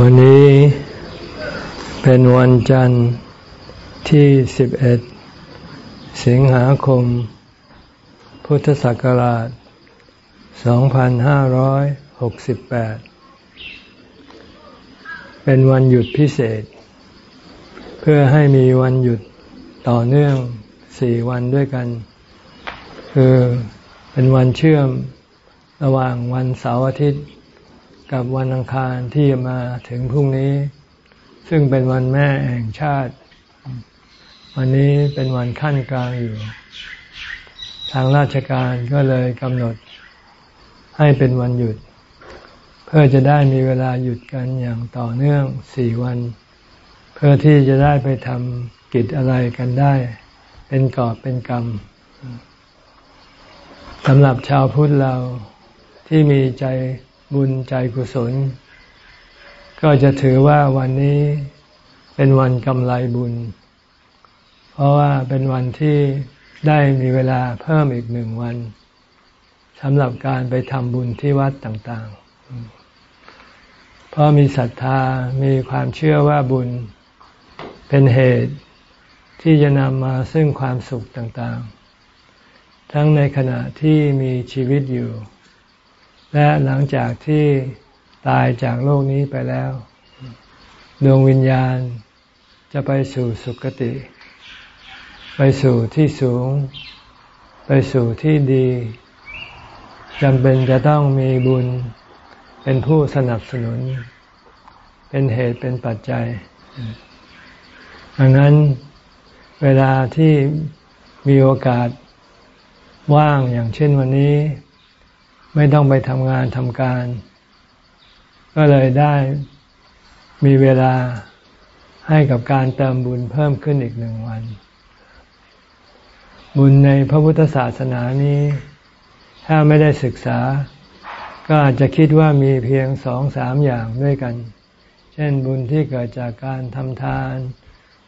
วันนี้เป็นวันจันทร์ที่ 11 สิงหาคม พุทธศักราช 2568 เป็นวันหยุดพิเศษ เพื่อให้มีวันหยุดต่อเนื่องสี่วันด้วยกัน คือเป็นวันเชื่อมระหว่างวันเสาร์อาทิตย์ กับวันอังคารที่จะมาถึงพรุ่งนี้ ซึ่งเป็นวันแม่แห่งชาติ วันนี้เป็นวันขั้นกลางอยู่ ทางราชการก็เลยกำหนดให้เป็นวันหยุด เพื่อจะได้มีเวลาหยุดกันอย่างต่อเนื่องสี่วัน เพื่อที่จะได้ไปทำกิจอะไรกันได้ เป็นกอบเป็นกรรมสำหรับชาวพุทธเราที่มีใจ บุญใจกุศล ก็จะถือว่าวันนี้เป็นวันกำไรบุญ เพราะว่าเป็นวันที่ได้มีเวลาเพิ่มอีกหนึ่งวันสำหรับการไปทำบุญที่วัดต่างๆ เพราะมีศรัทธามีความเชื่อว่าบุญเป็นเหตุที่จะนำมาซึ่งความสุขต่างๆ ทั้งในขณะที่มีชีวิตอยู่ และหลังจากที่ตายจากโลกนี้ไปแล้ว ดวงวิญญาณจะไปสู่สุคติ ไปสู่ที่สูง ไปสู่ที่ดีจำเป็นจะต้องมีบุญเป็นผู้สนับสนุน เป็นเหตุเป็นปัจจัย ดังนั้นเวลาที่มีโอกาสว่างอย่างเช่นวันนี้ ไม่ต้องไปทำงานทำการ ก็เลยได้มีเวลาให้กับการเติมบุญเพิ่มขึ้นอีกหนึ่งวัน บุญในพระพุทธศาสนานี้ ถ้าไม่ได้ศึกษา ก็อาจจะคิดว่ามีเพียงสองสามอย่างด้วยกัน เช่นบุญที่เกิดจากการทำทาน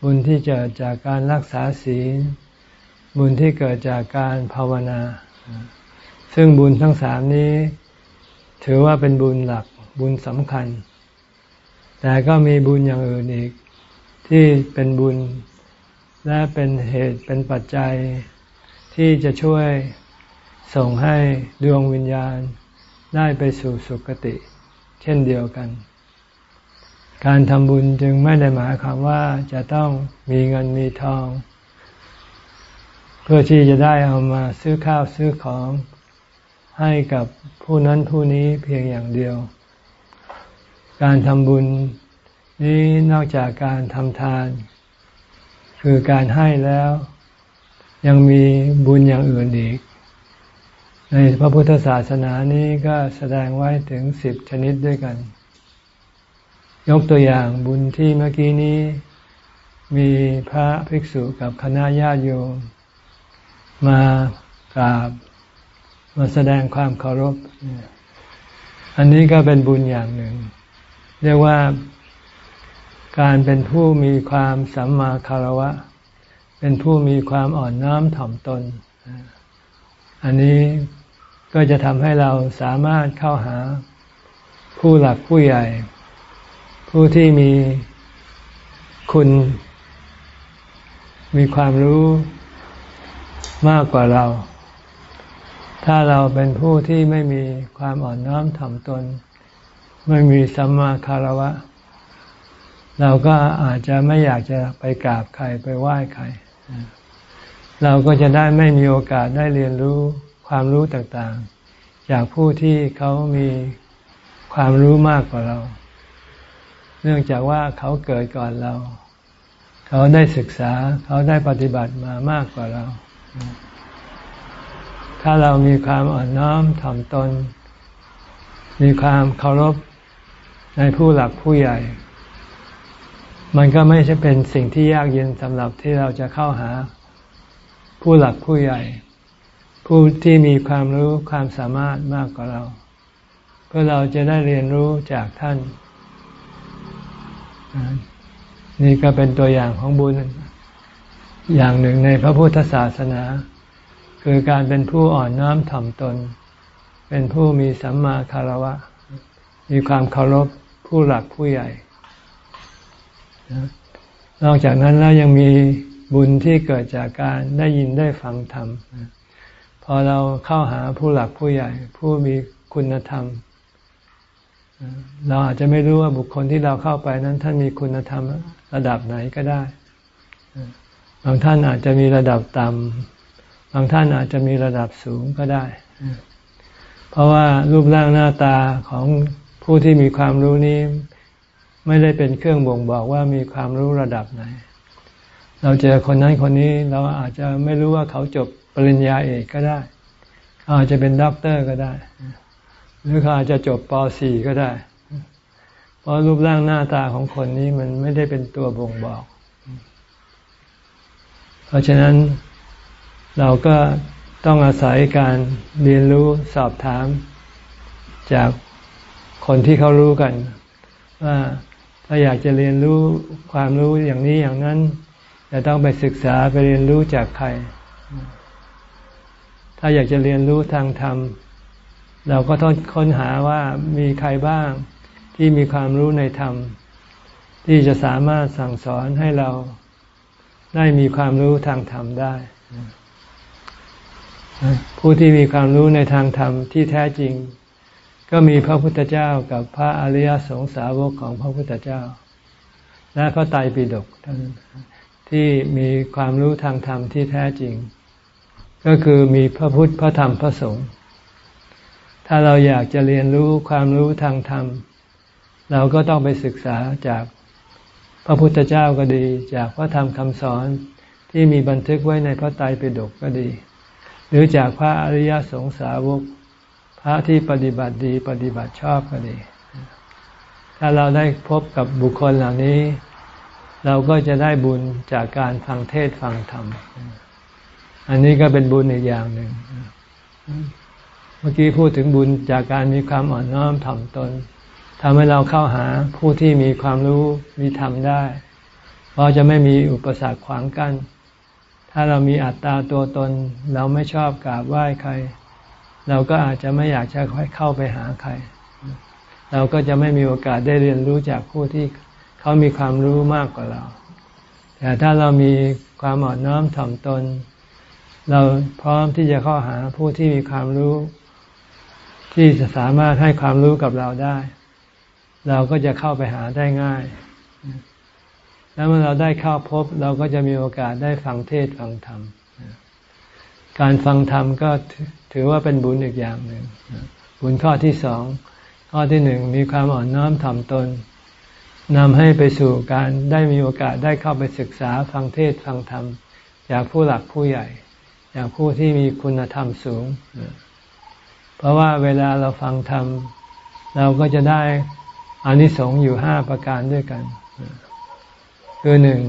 บุญที่เกิดจากการรักษาศีล บุญที่เกิดจากการภาวนา ซึ่งบุญทั้งสามนี้ ถือว่าเป็นบุญหลักบุญสำคัญ แต่ก็มีบุญอย่างอื่นอีก ที่เป็นบุญและเป็นเหตุเป็นปัจจัย ที่จะช่วยส่งให้ดวงวิญญาณได้ไปสู่สุคติ เช่นเดียวกัน การทำบุญจึงไม่ได้หมายความว่าจะต้องมีเงินมีทอง เพื่อที่จะได้เอามาซื้อข้าวซื้อของ ให้กับผู้นั้นผู้นี้เพียงอย่างเดียว การทำบุญนี้นอกจากการทำทาน คือการให้แล้ว ยังมีบุญอย่างอื่นอีก ในพระพุทธศาสนานี้ก็แสดงไว้ถึงสิบชนิดด้วยกัน ยกตัวอย่างบุญที่เมื่อกี้นี้มีพระภิกษุกับคณะญาติโยมมากราบ มาแสดงความเคารพ อันนี้ก็เป็นบุญอย่างหนึ่ง เรียกว่าการเป็นผู้มีความสัมมาคารวะ เป็นผู้มีความอ่อนน้อมถ่อมตน อันนี้ก็จะทำให้เราสามารถเข้าหาผู้หลักผู้ใหญ่ ผู้ที่มีคุณ มีความรู้มากกว่าเรา ถ้าเราเป็นผู้ที่ไม่มีความอ่อนน้อมถ่อมตน ไม่มีสัมมาคารวะ เราก็อาจจะไม่อยากจะไปกราบใครไปไหว้ใคร เราก็จะได้ไม่มีโอกาสได้เรียนรู้ความรู้ต่างๆ จากผู้ที่เขามีความรู้มากกว่าเรา เนื่องจากว่าเขาเกิดก่อนเรา เขาได้ศึกษา เขาได้ปฏิบัติมามากกว่าเรา ถ้าเรามีความอ่อนน้อมถ่อมตน มีความเคารพในผู้หลักผู้ใหญ่ มันก็ไม่ใช่เป็นสิ่งที่ยากเย็นสำหรับที่เราจะเข้าหาผู้หลักผู้ใหญ่ ผู้ที่มีความรู้ความสามารถมากกว่าเรา เพื่อเราจะได้เรียนรู้จากท่าน นี่ก็เป็นตัวอย่างของบุญอย่างหนึ่งในพระพุทธศาสนา คือการเป็นผู้อ่อนน้อมถ่อมตน เป็นผู้มีสัมมาคารวะ มีความเคารพผู้หลักผู้ใหญ่ นอกจากนั้นแล้วยังมีบุญที่เกิดจากการได้ยินได้ฟังธรรม พอเราเข้าหาผู้หลักผู้ใหญ่ ผู้มีคุณธรรม เราอาจจะไม่รู้ว่าบุคคลที่เราเข้าไปนั้นท่านมีคุณธรรมระดับไหนก็ได้ บางท่านอาจจะมีระดับต่ำ บางท่านอาจจะมีระดับสูงก็ได้ เพราะว่ารูปร่างหน้าตาของผู้ที่มีความรู้นี้ ไม่ได้เป็นเครื่องบ่งบอกว่ามีความรู้ระดับไหน เราเจอคนนั้นคนนี้เราอาจจะไม่รู้ว่าเขาจบปริญญาเอกก็ได้เขาอาจจะเป็นด็อกเตอร์ก็ได้ หรือเขาอาจจะจบป .4 ก็ได้ เพราะรูปร่างหน้าตาของคนนี้มันไม่ได้เป็นตัวบ่งบอก เพราะฉะนั้น เราก็ต้องอาศัยการเรียนรู้สอบถาม จากคนที่เขารู้กัน ว่าถ้าอยากจะเรียนรู้ความรู้อย่างนี้อย่างนั้น จะต้องไปศึกษาไปเรียนรู้จากใคร ถ้าอยากจะเรียนรู้ทางธรรม เราก็ต้องค้นหาว่ามีใครบ้างที่มีความรู้ในธรรม ที่จะสามารถสั่งสอนให้เราได้มีความรู้ทางธรรมได้ ผู้ที่มีความรู้ในทางธรรมที่แท้จริง ก็มีพระพุทธเจ้ากับพระอริยสงสาวกของพระพุทธเจ้า และพระไตรปิฎกท่านที่มีความรู้ทางธรรมที่แท้จริง ก็คือมีพระพุทธพระธรรมพระสงฆ์ถ้าเราอยากจะเรียนรู้ความรู้ทางธรรม เราก็ต้องไปศึกษาจากพระพุทธเจ้าก็ดี จากพระธรรมคำสอนที่มีบันทึกไว้ในพระไตรปิฎกก็ดี หรือจากพระอริยสงสาวก พระที่ปฏิบัติดีปฏิบัติชอบก็ดี ถ้าเราได้พบกับบุคคลเหล่านี้ เราก็จะได้บุญจากการฟังเทศฟังธรรม อันนี้ก็เป็นบุญอีกอย่างหนึ่ง เมื่อกี้พูดถึงบุญจากการมีความอ่อนน้อมถ่อมตนทำให้เราเข้าหาผู้ที่มีความรู้มีธรรมได้ เพราะจะไม่มีอุปสรรคขวางกัน้น ถ้าเรามีอัตตาตัวตน เราไม่ชอบกราบไหว้ใคร เราก็อาจจะไม่อยากจะค่อยเข้าไปหาใคร เราก็จะไม่มีโอกาสได้เรียนรู้จากผู้ที่เขามีความรู้มากกว่าเรา แต่ถ้าเรามีความอ่อนน้อมถ่อมตน เราพร้อมที่จะเข้าหาผู้ที่มีความรู้ ที่จะสามารถให้ความรู้กับเราได้ เราก็จะเข้าไปหาได้ง่าย แล้วเมื่อเราได้เข้าพบเราก็จะมีโอกาสได้ฟังเทศฟังธรรม การฟังธรรมก็ถือว่าเป็นบุญอีกอย่างหนึ่ง บุญข้อที่สอง ข้อที่หนึ่งมีความอ่อนน้อมถ่อมตนนำให้ไปสู่การได้มีโอกาสได้เข้าไปศึกษาฟังเทศฟังธรรม จากผู้หลักผู้ใหญ่ จากผู้ที่มีคุณธรรมสูง เพราะว่าเวลาเราฟังธรรม เราก็จะได้อานิสงส์อยู่ห้าประการด้วยกัน คือหนึ่ง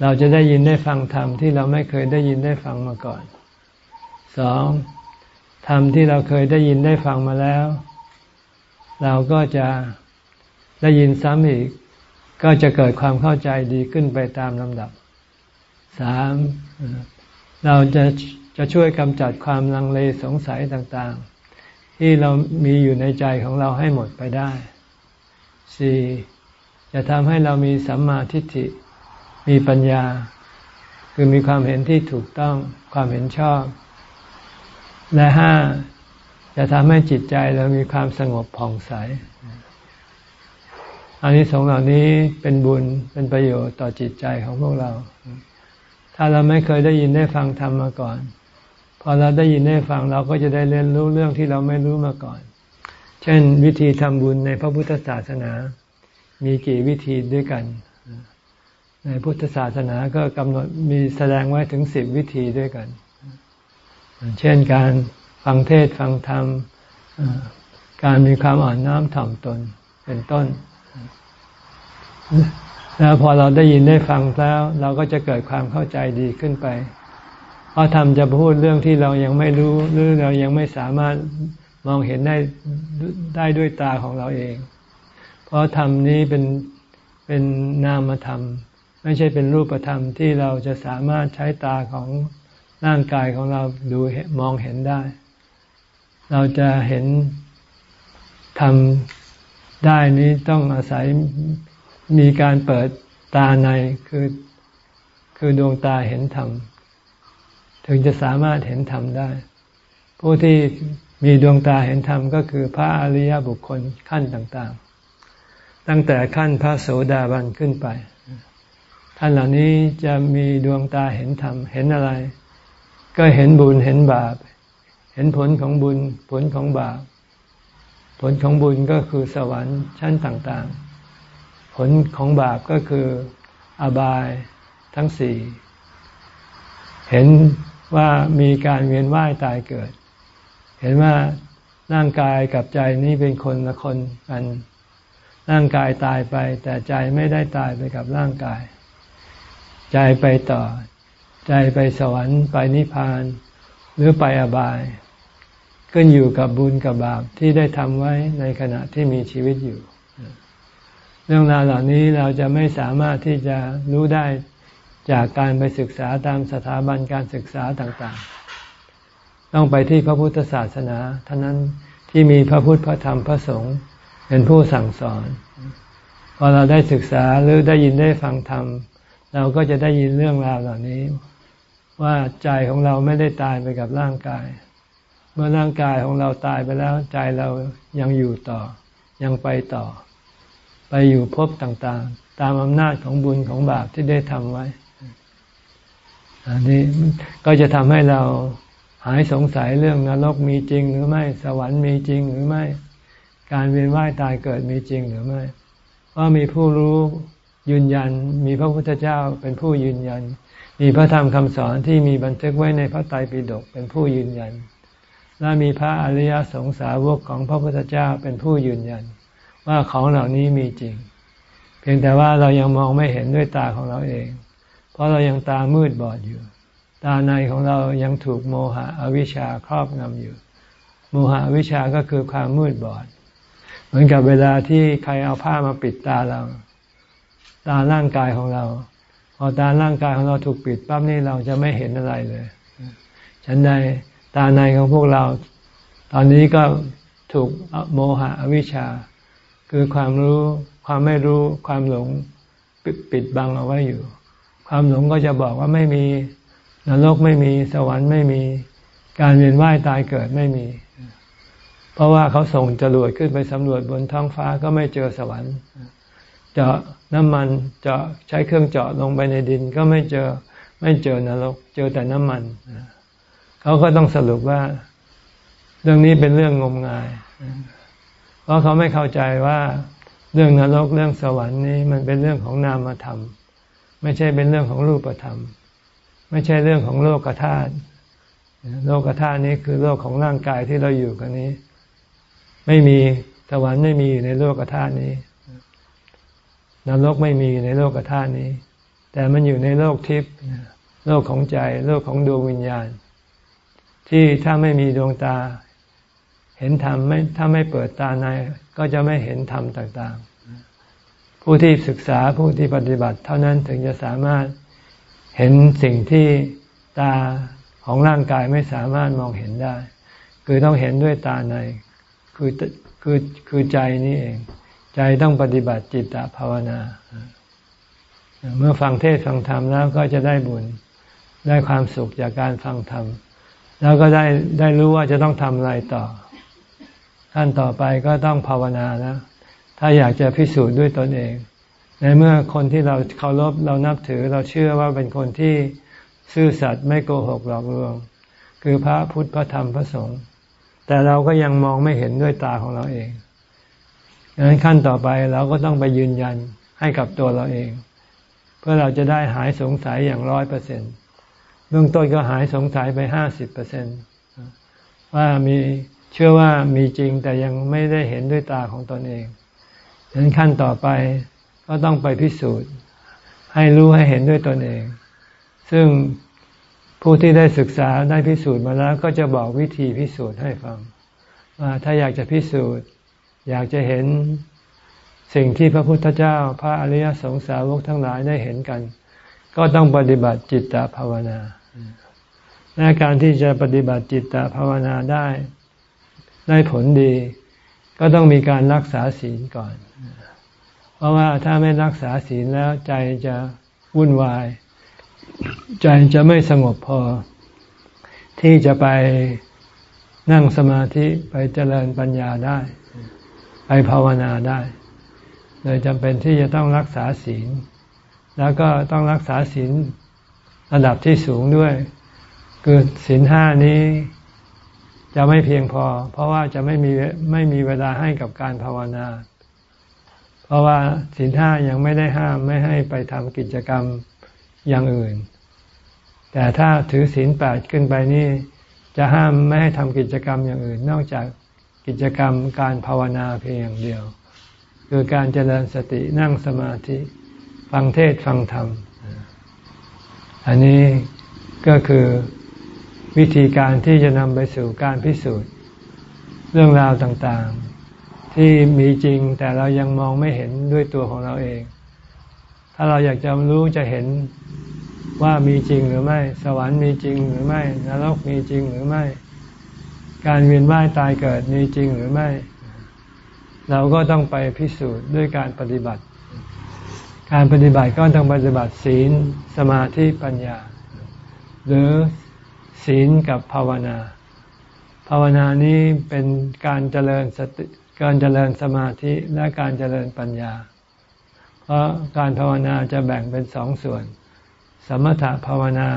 เราจะได้ยินได้ฟังธรรมที่เราไม่เคยได้ยินได้ฟังมาก่อนสองธรรมที่เราเคยได้ยินได้ฟังมาแล้ว เราก็จะได้ยินซ้ำอีก ก็จะเกิดความเข้าใจดีขึ้นไปตามลำดับสามเราจะจะช่วยกำจัดความลังเลสงสัยต่างๆ ที่เรามีอยู่ในใจของเราให้หมดไปได้สี่ จะทำให้เรามีสัมมาทิฏฐิ มีปัญญา คือมีความเห็นที่ถูกต้องความเห็นชอบ และห้าจะทำให้จิตใจเรามีความสงบผ่องใสอันนี้สองเหล่านี้เป็นบุญเป็นประโยชน์ต่อจิตใจของพวกเรา ถ้าเราไม่เคยได้ยินได้ฟังธรรมมาก่อน พอเราได้ยินได้ฟังเราก็จะได้เรียนรู้เรื่องที่เราไม่รู้มาก่อน เช่น วิธีทำบุญในพระพุทธศาสนา มีกี่วิธีด้วยกัน ในพุทธศาสนาก็กำหนดมีแสดงไว้ถึงสิบวิธีด้วยกัน เช่นการฟังเทศฟังธรรมการมีความอ่อนน้อมถ่อมตนเป็นต้น แล้วพอเราได้ยินได้ฟังแล้ว เราก็จะเกิดความเข้าใจดีขึ้นไป เพราะธรรมจะพูดเรื่องที่เรายังไม่รู้หรือเรายังไม่สามารถมองเห็นได้ได้ด้วยตาของเราเอง ราะธรรมนี้เป็นเป็นนามธรรม ไม่ใช่เป็นรูปธรรมที่เราจะสามารถใช้ตาของร่างกายของเราดูมองเห็นได้ เราจะเห็นทำได้นี้ต้องอาศัยมีการเปิดตาในคือคือดวงตาเห็นธรรม ถึงจะสามารถเห็นธรรมได้ ผู้ที่มีดวงตาเห็นธรรมก็คือพระอริยบุคคลขั้นต่าง ตั้งแต่ขั้นพระโสดาบันขึ้นไป ท่านเหล่านี้จะมีดวงตาเห็นธรรม เห็นอะไร ก็เห็นบุญเห็นบาป เห็นผลของบุญผลของบาป ผลของบุญก็คือสวรรค์ชั้นต่างๆ ผลของบาปก็คืออบายทั้งสี่เห็นว่ามีการเวียนว่ายตายเกิด เห็นว่าร่างกายกับใจนี้เป็นคนละคนกัน ร่างกายตายไป แต่ใจไม่ได้ตายไปกับร่างกาย ใจไปต่อ ใจไปสวรรค์ไปนิพพาน หรือไปอบายขึ้นอยู่กับบุญกับบาปที่ได้ทำไว้ในขณะที่มีชีวิตอยู่ เรื่องราวเหล่านี้เราจะไม่สามารถที่จะรู้ได้จากการไปศึกษาตามสถาบันการศึกษาต่างๆ ต้องไปที่พระพุทธศาสนาเท่านั้นที่มีพระพุทธพระธรรมพระสงฆ์ เป็นผู้สั่งสอน พอเราได้ศึกษาหรือได้ยินได้ฟังธรรม เราก็จะได้ยินเรื่องราวเหล่านี้ ว่าใจของเราไม่ได้ตายไปกับร่างกาย เมื่อร่างกายของเราตายไปแล้ว ใจเรายังอยู่ต่อ ยังไปต่อ ไปอยู่พบต่างๆ ตามอำนาจของบุญของบาปที่ได้ทำไว้อันนี้ก็จะทำให้เราหายสงสัยเรื่องนรกมีจริงหรือไม่ สวรรค์มีจริงหรือไม่ การเวียนว่ายตายเกิดมีจริงหรือไม่ว่ามีผู้รู้ยืนยัน มีพระพุทธเจ้าเป็นผู้ยืนยัน มีพระธรรมคำสอนที่มีบันทึกไว้ในพระไตรปิฎกเป็นผู้ยืนยัน และมีพระอริยสงสาวกของพระพุทธเจ้าเป็นผู้ยืนยัน ว่าของเหล่านี้มีจริง เพียงแต่ว่าเรายังมองไม่เห็นด้วยตาของเราเอง เพราะเรายังตามืดบอดอยู่ ตาในของเรายังถูกโมหะอวิชชาครอบงำอยู่ โมหะอวิชชาก็คือความมืดบอด มือนกับเวลาที่ใครเอาผ้ามาปิดตาเรา ตาร่างกายของเรา พอตาร่างกายของเราถูกปิดปั๊บนี่เราจะไม่เห็นอะไรเลยฉันใดตาในของพวกเรา ตอนนี้ก็ถูกโมหะอวิชชา คือความรู้ความไม่รู้ความหลงปิดบังเอาไว้อยู่ ความหลงก็จะบอกว่าไม่มีนรกไม่มีสวรรค์ไม่มี การเวียนว่ายตายเกิดไม่มี เพราะว่าเขาส่งจรวดขึ้นไปสำรวจบนท้องฟ้าก็ไม่เจอสวรรค์เจาะน้ำมันเจาะใช้เครื่องเจาะลงไปในดินก็ไม่เจอไม่เจอนรก เจอแต่น้ำมันเขาก็ต้องสรุปว่า เรื่องนี้เป็นเรื่องงมงาย เพราะเขาไม่เข้าใจว่าเรื่องนรกเรื่องสวรรค์นี้มันเป็นเรื่องของนามธรรม ไม่ใช่เป็นเรื่องของรูปธรรม ไม่ใช่เรื่องของโลกธาตุโลกธาตุนี้คือโลกของร่างกายที่เราอยู่กันนี้ ไม่มีสวรรค์ไม่มีอยู่ในโลกธาตุนี้นรกไม่มีอยู่ในโลกธาตุนี้ แต่มันอยู่ในโลกทิพย์โลกของใจ โลกของดวงวิญญาณ ที่ถ้าไม่มีดวงตา เห็นธรรมไม่ถ้าไม่เปิดตาใน ก็จะไม่เห็นธรรมต่างๆ ผู้ที่ศึกษาผู้ที่ปฏิบัติ เท่านั้นถึงจะสามารถเห็นสิ่งที่ตาของร่างกายไม่สามารถมองเห็นได้ คือต้องเห็นด้วยตาใน คือคือคือใจนี้เอง ใจต้องปฏิบัติจิตตภาวนา เมื่อฟังเทศฟังธรรมแล้วก็จะได้บุญได้ความสุขจากการฟังธรรม แล้วก็ได้ได้รู้ว่าจะต้องทำอะไรต่อ ขั้นต่อไปก็ต้องภาวนาแล้วถ้าอยากจะพิสูจน์ด้วยตนเอง ในเมื่อคนที่เราเคารพเรานับถือเราเชื่อว่าเป็นคนที่ซื่อสัตย์ไม่โกหกหลอกลวง คือพระพุทธพระธรรมพระสงฆ์ แต่เราก็ยังมองไม่เห็นด้วยตาของเราเองดังนั้นขั้นต่อไปเราก็ต้องไปยืนยันให้กับตัวเราเอง เพื่อเราจะได้หายสงสัยอย่างร้อยเปอร์เซ็นต์เบื้องต้นก็หายสงสัยไปห้าสิบเปอร์เซ็นต์ว่ามีเชื่อว่ามีจริงแต่ยังไม่ได้เห็นด้วยตาของตนเองฉะนั้นขั้นต่อไปก็ต้องไปพิสูจน์ ให้รู้ให้เห็นด้วยตนเอง ซึ่ง ผู้ที่ได้ศึกษาได้พิสูจน์มาแล้ว ก็จะบอกวิธีพิสูจน์ให้ฟังว่าถ้าอยากจะพิสูจน์ อยากจะเห็นสิ่งที่พระพุทธเจ้า พระอริยสงสาวกทั้งหลายได้เห็นกัน ก็ต้องปฏิบัติจิตตภาวนาและการที่จะปฏิบัติจิตตภาวนาได้ ได้ผลดี ก็ต้องมีการรักษาศีลก่อน เพราะว่าถ้าไม่รักษาศีลแล้วใจจะวุ่นวาย ใจจะไม่สงบพอ ที่จะไปนั่งสมาธิไปเจริญปัญญาได้ ไปภาวนาได้เลยจำเป็นที่จะต้องรักษาศีล แล้วก็ต้องรักษาศีลระดับที่สูงด้วย คือศีลห้านี้จะไม่เพียงพอ เพราะว่าจะไม่มีไม่มีเวลาให้กับการภาวนา เพราะว่าศีลห้ายังไม่ได้ห้ามไม่ให้ไปทำกิจกรรม อย่างอื่น แต่ถ้าถือศีลแปดขึ้นไปนี่ จะห้ามไม่ให้ทำกิจกรรมอย่างอื่น นอกจากกิจกรรมการภาวนาเพียงอย่างเดียว คือการเจริญสตินั่งสมาธิฟังเทศฟังธรรม อันนี้ก็คือวิธีการที่จะนำไปสู่การพิสูจน์ เรื่องราวต่างๆ ที่มีจริงแต่เรายังมองไม่เห็นด้วยตัวของเราเอง ถ้าเราอยากจะรู้จะเห็นว่ามีจริงหรือไม่ สวรรค์มีจริงหรือไม่ นรกมีจริงหรือไม่ การเวียนว่ายตายเกิดมีจริงหรือไม่ เราก็ต้องไปพิสูจน์ด้วยการปฏิบัติ การปฏิบัติก็ต้องปฏิบัติศีลสมาธิปัญญา หรือศีลกับภาวนา ภาวนานี้เป็นการเจริญสติการเจริญสมาธิและการเจริญปัญญา เพราะการภาวนาจะแบ่งเป็นสองส่วน สมถภาวนา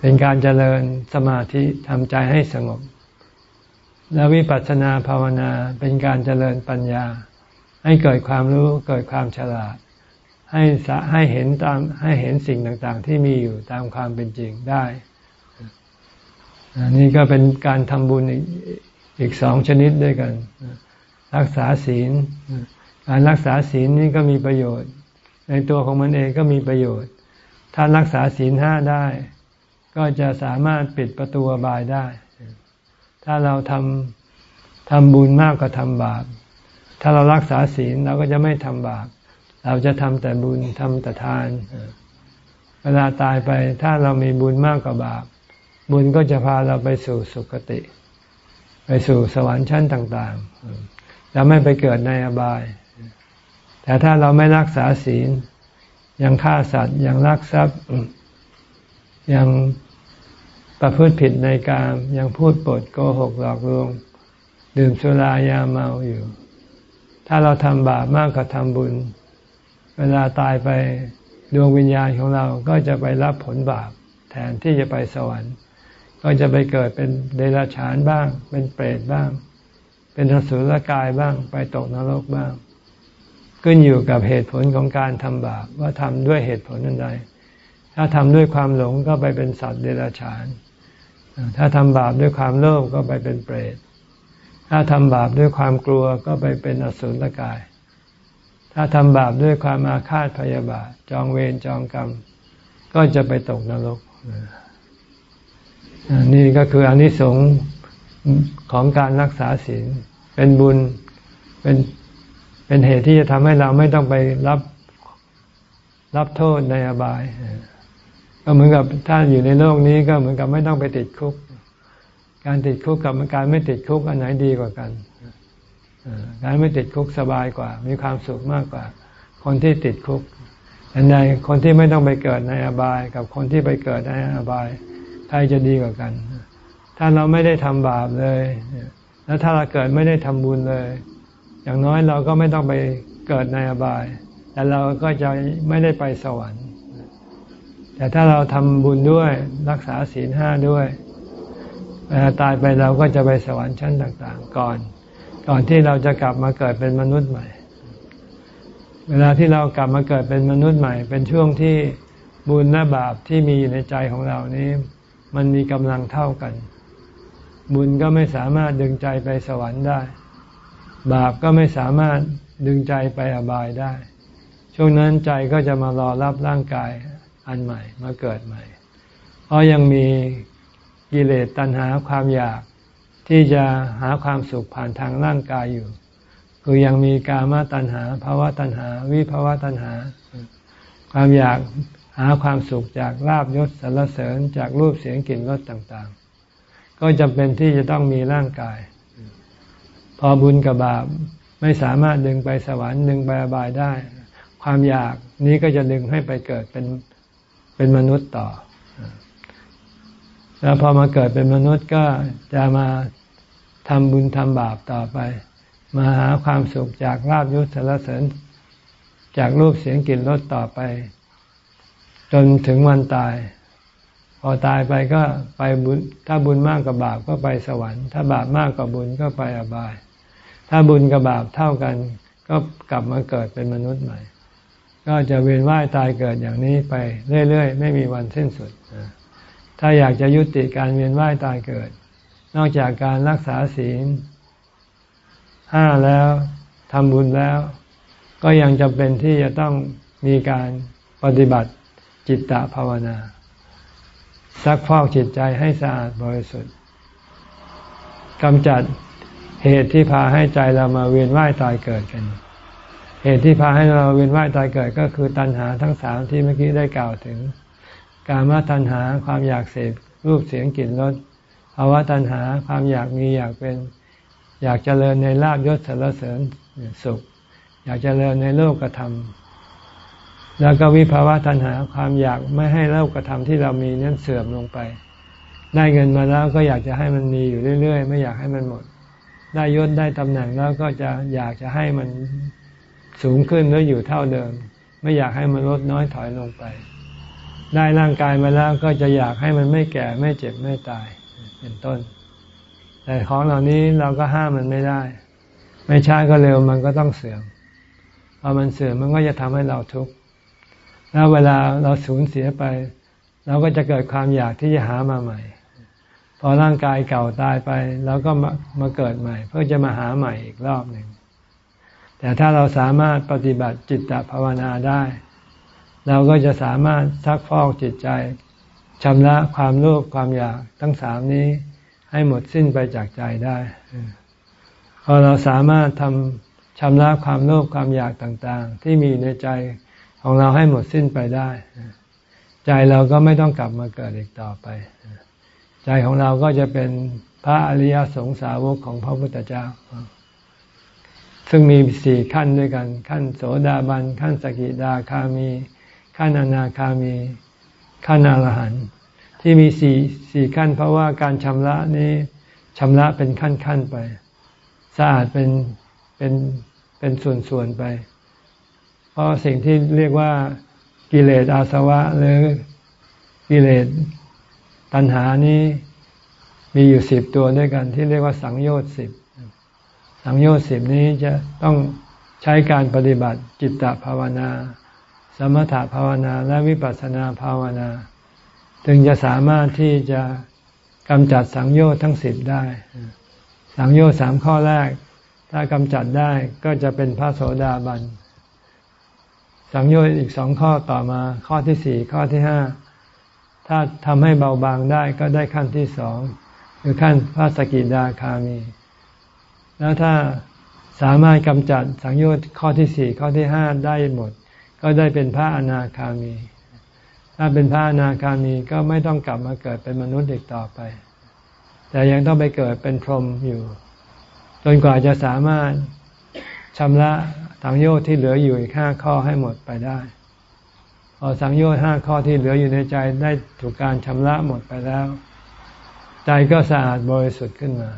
เป็นการเจริญสมาธิทำใจให้สงบ และวิปัสสนาภาวนาเป็นการเจริญปัญญา ให้เกิดความรู้เกิดความฉลาด ให้ให้เห็นตามให้เห็นสิ่งต่างๆ ที่มีอยู่ตามความเป็นจริงได้นี่ก็เป็นการทำบุญอีกสองชนิดด้วยกัน รักษาศีล การรักษาศีลนี่ก็มีประโยชน์ ในตัวของมันเองก็มีประโยชน์ ถ้ารักษาศีลห้าได้ ก็จะสามารถปิดประตูบายได้ ถ้าเราทำทำบุญมากกว่าทำบาป ถ้าเรารักษาศีลเราก็จะไม่ทำบาป เราจะทำแต่บุญทำแต่ทาน เวลาตายไปถ้าเรามีบุญมากกว่าบาป บุญก็จะพาเราไปสู่สุคติ ไปสู่สวรรค์ชั้นต่างๆจะไม่ไปเกิดในอบาย แต่ถ้าเราไม่รักษาศีล ยังฆ่าสัตว์ ยังลักทรัพย์ ยังประพฤติผิดในการยังพูดปดโกหกหลอกลวง ดื่มสุรายาเมาอยู่ ถ้าเราทำบาปมากกว่าทำบุญ เวลาตายไปดวงวิญญาณของเราก็จะไปรับผลบาป แทนที่จะไปสวรรค์ ก็จะไปเกิดเป็นเดรัจฉานบ้าง เป็นเปรตบ้าง เป็นอสุรกายบ้าง ไปตกนรกบ้าง ขึ้นอยู่กับเหตุผลของการทำบาปว่าทำด้วยเหตุผลอะไรถ้าทำด้วยความหลงก็ไปเป็นสัตว์เดรัจฉาน ถ้าทำบาปด้วยความโลภก็ไปเป็นเปรต ถ้าทำบาปด้วยความกลัวก็ไปเป็นอสุรกาย ถ้าทำบาปด้วยความอาฆาตพยาบาทจองเวรจองกรรม ก็จะไปตกนรก นี่ก็คืออนิสงส์ของการรักษาศีล เป็นบุญ เป็น เป็นเหตุที่จะทำให้เราไม่ต้องไปรับรับโทษในอบาย ก็เหมือนกับถ้าอยู่ในโลกนี้ก็เหมือนกับไม่ต้องไปติดคุก การติดคุกกับการไม่ติดคุกอันไหนดีกว่ากันการไม่ติดคุกสบายกว่า มีความสุขมากกว่า คนที่ติดคุกอันใดคนที่ไม่ต้องไปเกิดในอบาย กับคนที่ไปเกิดในอบายใครจะดีกว่ากัน ถ้าเราไม่ได้ทำบาปเลย แล้วถ้าเราเกิดไม่ได้ทำบุญเลย อย่างน้อยเราก็ไม่ต้องไปเกิดในอบาย แต่เราก็จะไม่ได้ไปสวรรค์ แต่ถ้าเราทำบุญด้วยรักษาศีลห้าด้วยเวลาตายไปเราก็จะไปสวรรค์ชั้นต่าง ๆ ก่อน ก่อนที่เราจะกลับมาเกิดเป็นมนุษย์ใหม่ เวลาที่เรากลับมาเกิดเป็นมนุษย์ใหม่ เป็นช่วงที่บุญและบาปที่มีอยู่ในใจของเรานี้ มันมีกำลังเท่ากัน บุญก็ไม่สามารถดึงใจไปสวรรค์ได้ บาปก็ไม่สามารถดึงใจไปอบายได้ ช่วงนั้นใจก็จะมารอรับร่างกายอันใหม่มาเกิดใหม่ เพราะยังมีกิเลสตัณหาความอยากที่จะหาความสุขผ่านทางร่างกายอยู่ คือยังมีกามตัณหาภาวะตัณหา วิภาวะตัณหา ความอยากหาความสุขจากลาบยศสรรเสริญจากรูปเสียงกลิ่นรสต่างๆ ก็จำเป็นที่จะต้องมีร่างกาย ออบุญกับบาปไม่สามารถดึงไปสวรรค์ดึงไปอบายได้ ความอยากนี้ก็จะดึงให้ไปเกิดเป็นเป็นมนุษย์ต่อ แล้วพอมาเกิดเป็นมนุษย์ก็จะมาทำบุญทำบาปต่อไป มาหาความสุขจากลาบยศสารเสริญ จากรูปเสียงกลิ่นรสต่อไป จนถึงวันตาย พอตายไปก็ไปบุญถ้าบุญมากกว่าบาปก็ไปสวรรค์ ถ้าบาปมากกว่าบุญก็ไปอบาย ถ้าบุญกับบาปเท่ากัน ก็กลับมาเกิดเป็นมนุษย์ใหม่ ก็จะเวียนว่ายตายเกิดอย่างนี้ไปเรื่อยๆ ไม่มีวันสิ้นสุด ถ้าอยากจะยุติการเวียนว่ายตายเกิด นอกจากการรักษาศีลห้าแล้วทำบุญแล้ว ก็ยังจำเป็นที่จะต้องมีการปฏิบัติจิตตภาวนาซักฟอกจิตใจให้สะอาดบริสุทธิ์กำจัด เหตุที่พาให้ใจเรามาเวียนว่ายตายเกิดกัน เหตุที่พาให้เราเวียนว่ายตายเกิดก็คือตัณหาทั้งสามที่เมื่อกี้ได้กล่าวถึง การมาตัณหาความอยากเสพรูปเสียงกลิ่นรสภาวะตัณหาความอยากมีอยากเป็น อยากเจริญในลาบยศสารเสริญสุข อยากเจริญในโลกธรรมแล้วก็วิภาวะตัณหาความอยากไม่ให้โลกธรรมที่เรามีนั้นเสื่อมลงไป ได้เงินมาแล้วก็อยากจะให้มันมีอยู่เรื่อยๆ ไม่อยากให้มันหมด ได้ยศได้ตำแหน่งแล้วก็จะอยากจะให้มันสูงขึ้นหรืออยู่เท่าเดิม ไม่อยากให้มันลดน้อยถอยลงไป ได้ร่างกายมาแล้วก็จะอยากให้มันไม่แก่ไม่เจ็บไม่ตายเป็นต้น แต่ของเหล่านี้เราก็ห้ามมันไม่ได้ ไม่ช้าก็เร็วมันก็ต้องเสื่อมพอมันเสื่อมมันก็จะทำให้เราทุกข์แล้วเวลาเราสูญเสียไป เราก็จะเกิดความอยากที่จะหามาใหม่ อร่างกายเก่าตายไปเราก็มามาเกิดใหม่ เพื่อจะมาหาใหม่อีกรอบหนึ่งแต่ถ้าเราสามารถปฏิบัติจิตตภาวนาได้ เราก็จะสามารถซักฟอกจิตใจชำระความโลภความอยากทั้งสามนี้ให้หมดสิ้นไปจากใจได้พอเราสามารถทำชำระความโลภความอยากต่างๆ ที่มีในใจของเราให้หมดสิ้นไปได้ ใจเราก็ไม่ต้องกลับมาเกิดอีกต่อไป ใจของเราก็จะเป็นพระอริยสงสาวกของพระพุทธเจ้า ซึ่งมีสี่ขั้นด้วยกัน ขั้นโสดาบัน ขั้นสกิดาคามี ขั้นอนาคามี ขั้นอรหันต์ที่มีสี่สี่ขั้น เพราะว่าการชำระนี้ชำระเป็นขั้นขั้นไป สะอาดเป็นเป็นเป็นส่วนส่วนไป เพราะสิ่งที่เรียกว่ากิเลสอาสวะหรือกิเลส ตัณหานี้มีอยู่สิบตัวด้วยกันที่เรียกว่าสังโยชน์สิบสังโยชน์สิบนี้จะต้องใช้การปฏิบัติจิตตภาวนา สมถภาวนาและวิปัสสนาภาวนา ถึงจะสามารถที่จะกำจัดสังโยชน์ทั้งสิบได้ สังโยชน์สามข้อแรก ถ้ากำจัดได้ก็จะเป็นพระโสดาบัน สังโยชน์อีกสองข้อต่อมา ข้อที่สี่ข้อที่ห้า ถ้าทำให้เบาบางได้ก็ได้ขั้นที่สองคือขั้นพระสกิดาคามี แล้วถ้าสามารถกำจัดสังโยชน์ข้อที่สี่ข้อที่ห้าได้หมด ก็ได้เป็นพระอนาคามี ถ้าเป็นพระอนาคามีก็ไม่ต้องกลับมาเกิดเป็นมนุษย์อีกต่อไป แต่ยังต้องไปเกิดเป็นพรหมอยู่ จนกว่าจะสามารถชำระสังโยชน์ที่เหลืออยู่อีกห้าข้อให้หมดไปได้ อสังโยชน์ห้าข้อที่เหลืออยู่ในใจได้ถูกการชำระหมดไปแล้ว ใจก็สะอาดบริสุทธิ์ขึ้นมา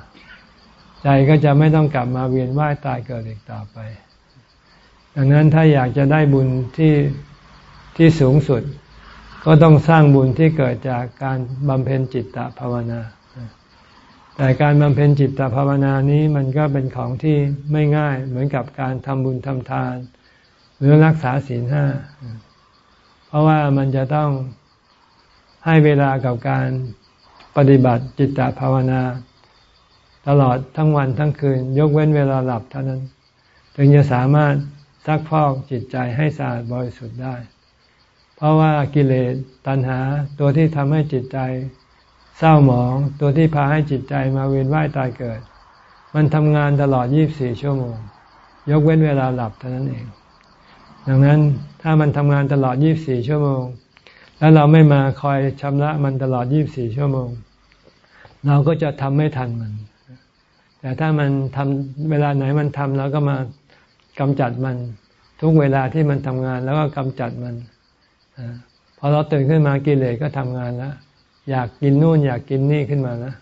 ใจก็จะไม่ต้องกลับมาเวียนว่ายตายเกิดอีกต่อไป ดังนั้นถ้าอยากจะได้บุญที่ที่สูงสุด ก็ต้องสร้างบุญที่เกิดจากการบำเพ็ญจิตตภาวนา แต่การบำเพ็ญจิตตภาวนานี้มันก็เป็นของที่ไม่ง่ายเหมือนกับการทำบุญทำทาน หรือรักษาศีลห้า เพราะว่ามันจะต้องให้เวลากับการปฏิบัติจิตตภาวนา ตลอดทั้งวันทั้งคืน ยกเว้นเวลาหลับเท่านั้น ถึงจะสามารถซักพอกจิตใจให้สะอาดบริสุทธิ์ได้ เพราะว่ากิเลสตัณหาตัวที่ทำให้จิตใจเศร้าหมองตัวที่พาให้จิตใจมาเวียนว่ายตายเกิด มันทำงานตลอด 24 ชั่วโมง ยกเว้นเวลาหลับเท่านั้นเอง ดังนั้น ถ้ามันทำงานตลอด 24 ชั่วโมง แล้วเราไม่มาคอยชำระมันตลอด 24 ชั่วโมง เราก็จะทำไม่ทันมัน แต่ถ้ามันทำเวลาไหนมันทำแล้วก็มากำจัดมัน ทุกเวลาที่มันทำงานแล้วก็กำจัดมันพอเราตื่นขึ้นมากิเลสก็ทำงานแล้วอยากกินนู่นอยากกินนี่ขึ้นมาแล้ว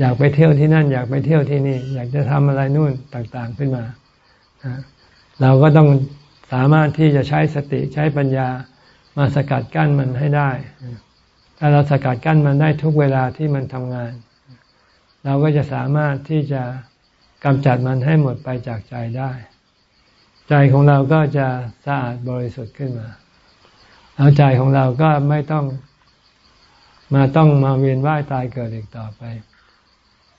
อยากไปเที่ยวที่นั่น อยากไปเที่ยวที่นี่ อยากจะทำอะไรนู่นต่างๆขึ้นมาเราก็ต้อง สามารถที่จะใช้สติใช้ปัญญามาสกัดกั้นมันให้ได้ ถ้าเราสกัดกั้นมันได้ทุกเวลาที่มันทำงาน เราก็จะสามารถที่จะกำจัดมันให้หมดไปจากใจได้ ใจของเราก็จะสะอาดบริสุทธิ์ขึ้นมา แล้วใจของเราก็ไม่ต้องมาต้องมาเวียนว่ายตายเกิดอีกต่อไป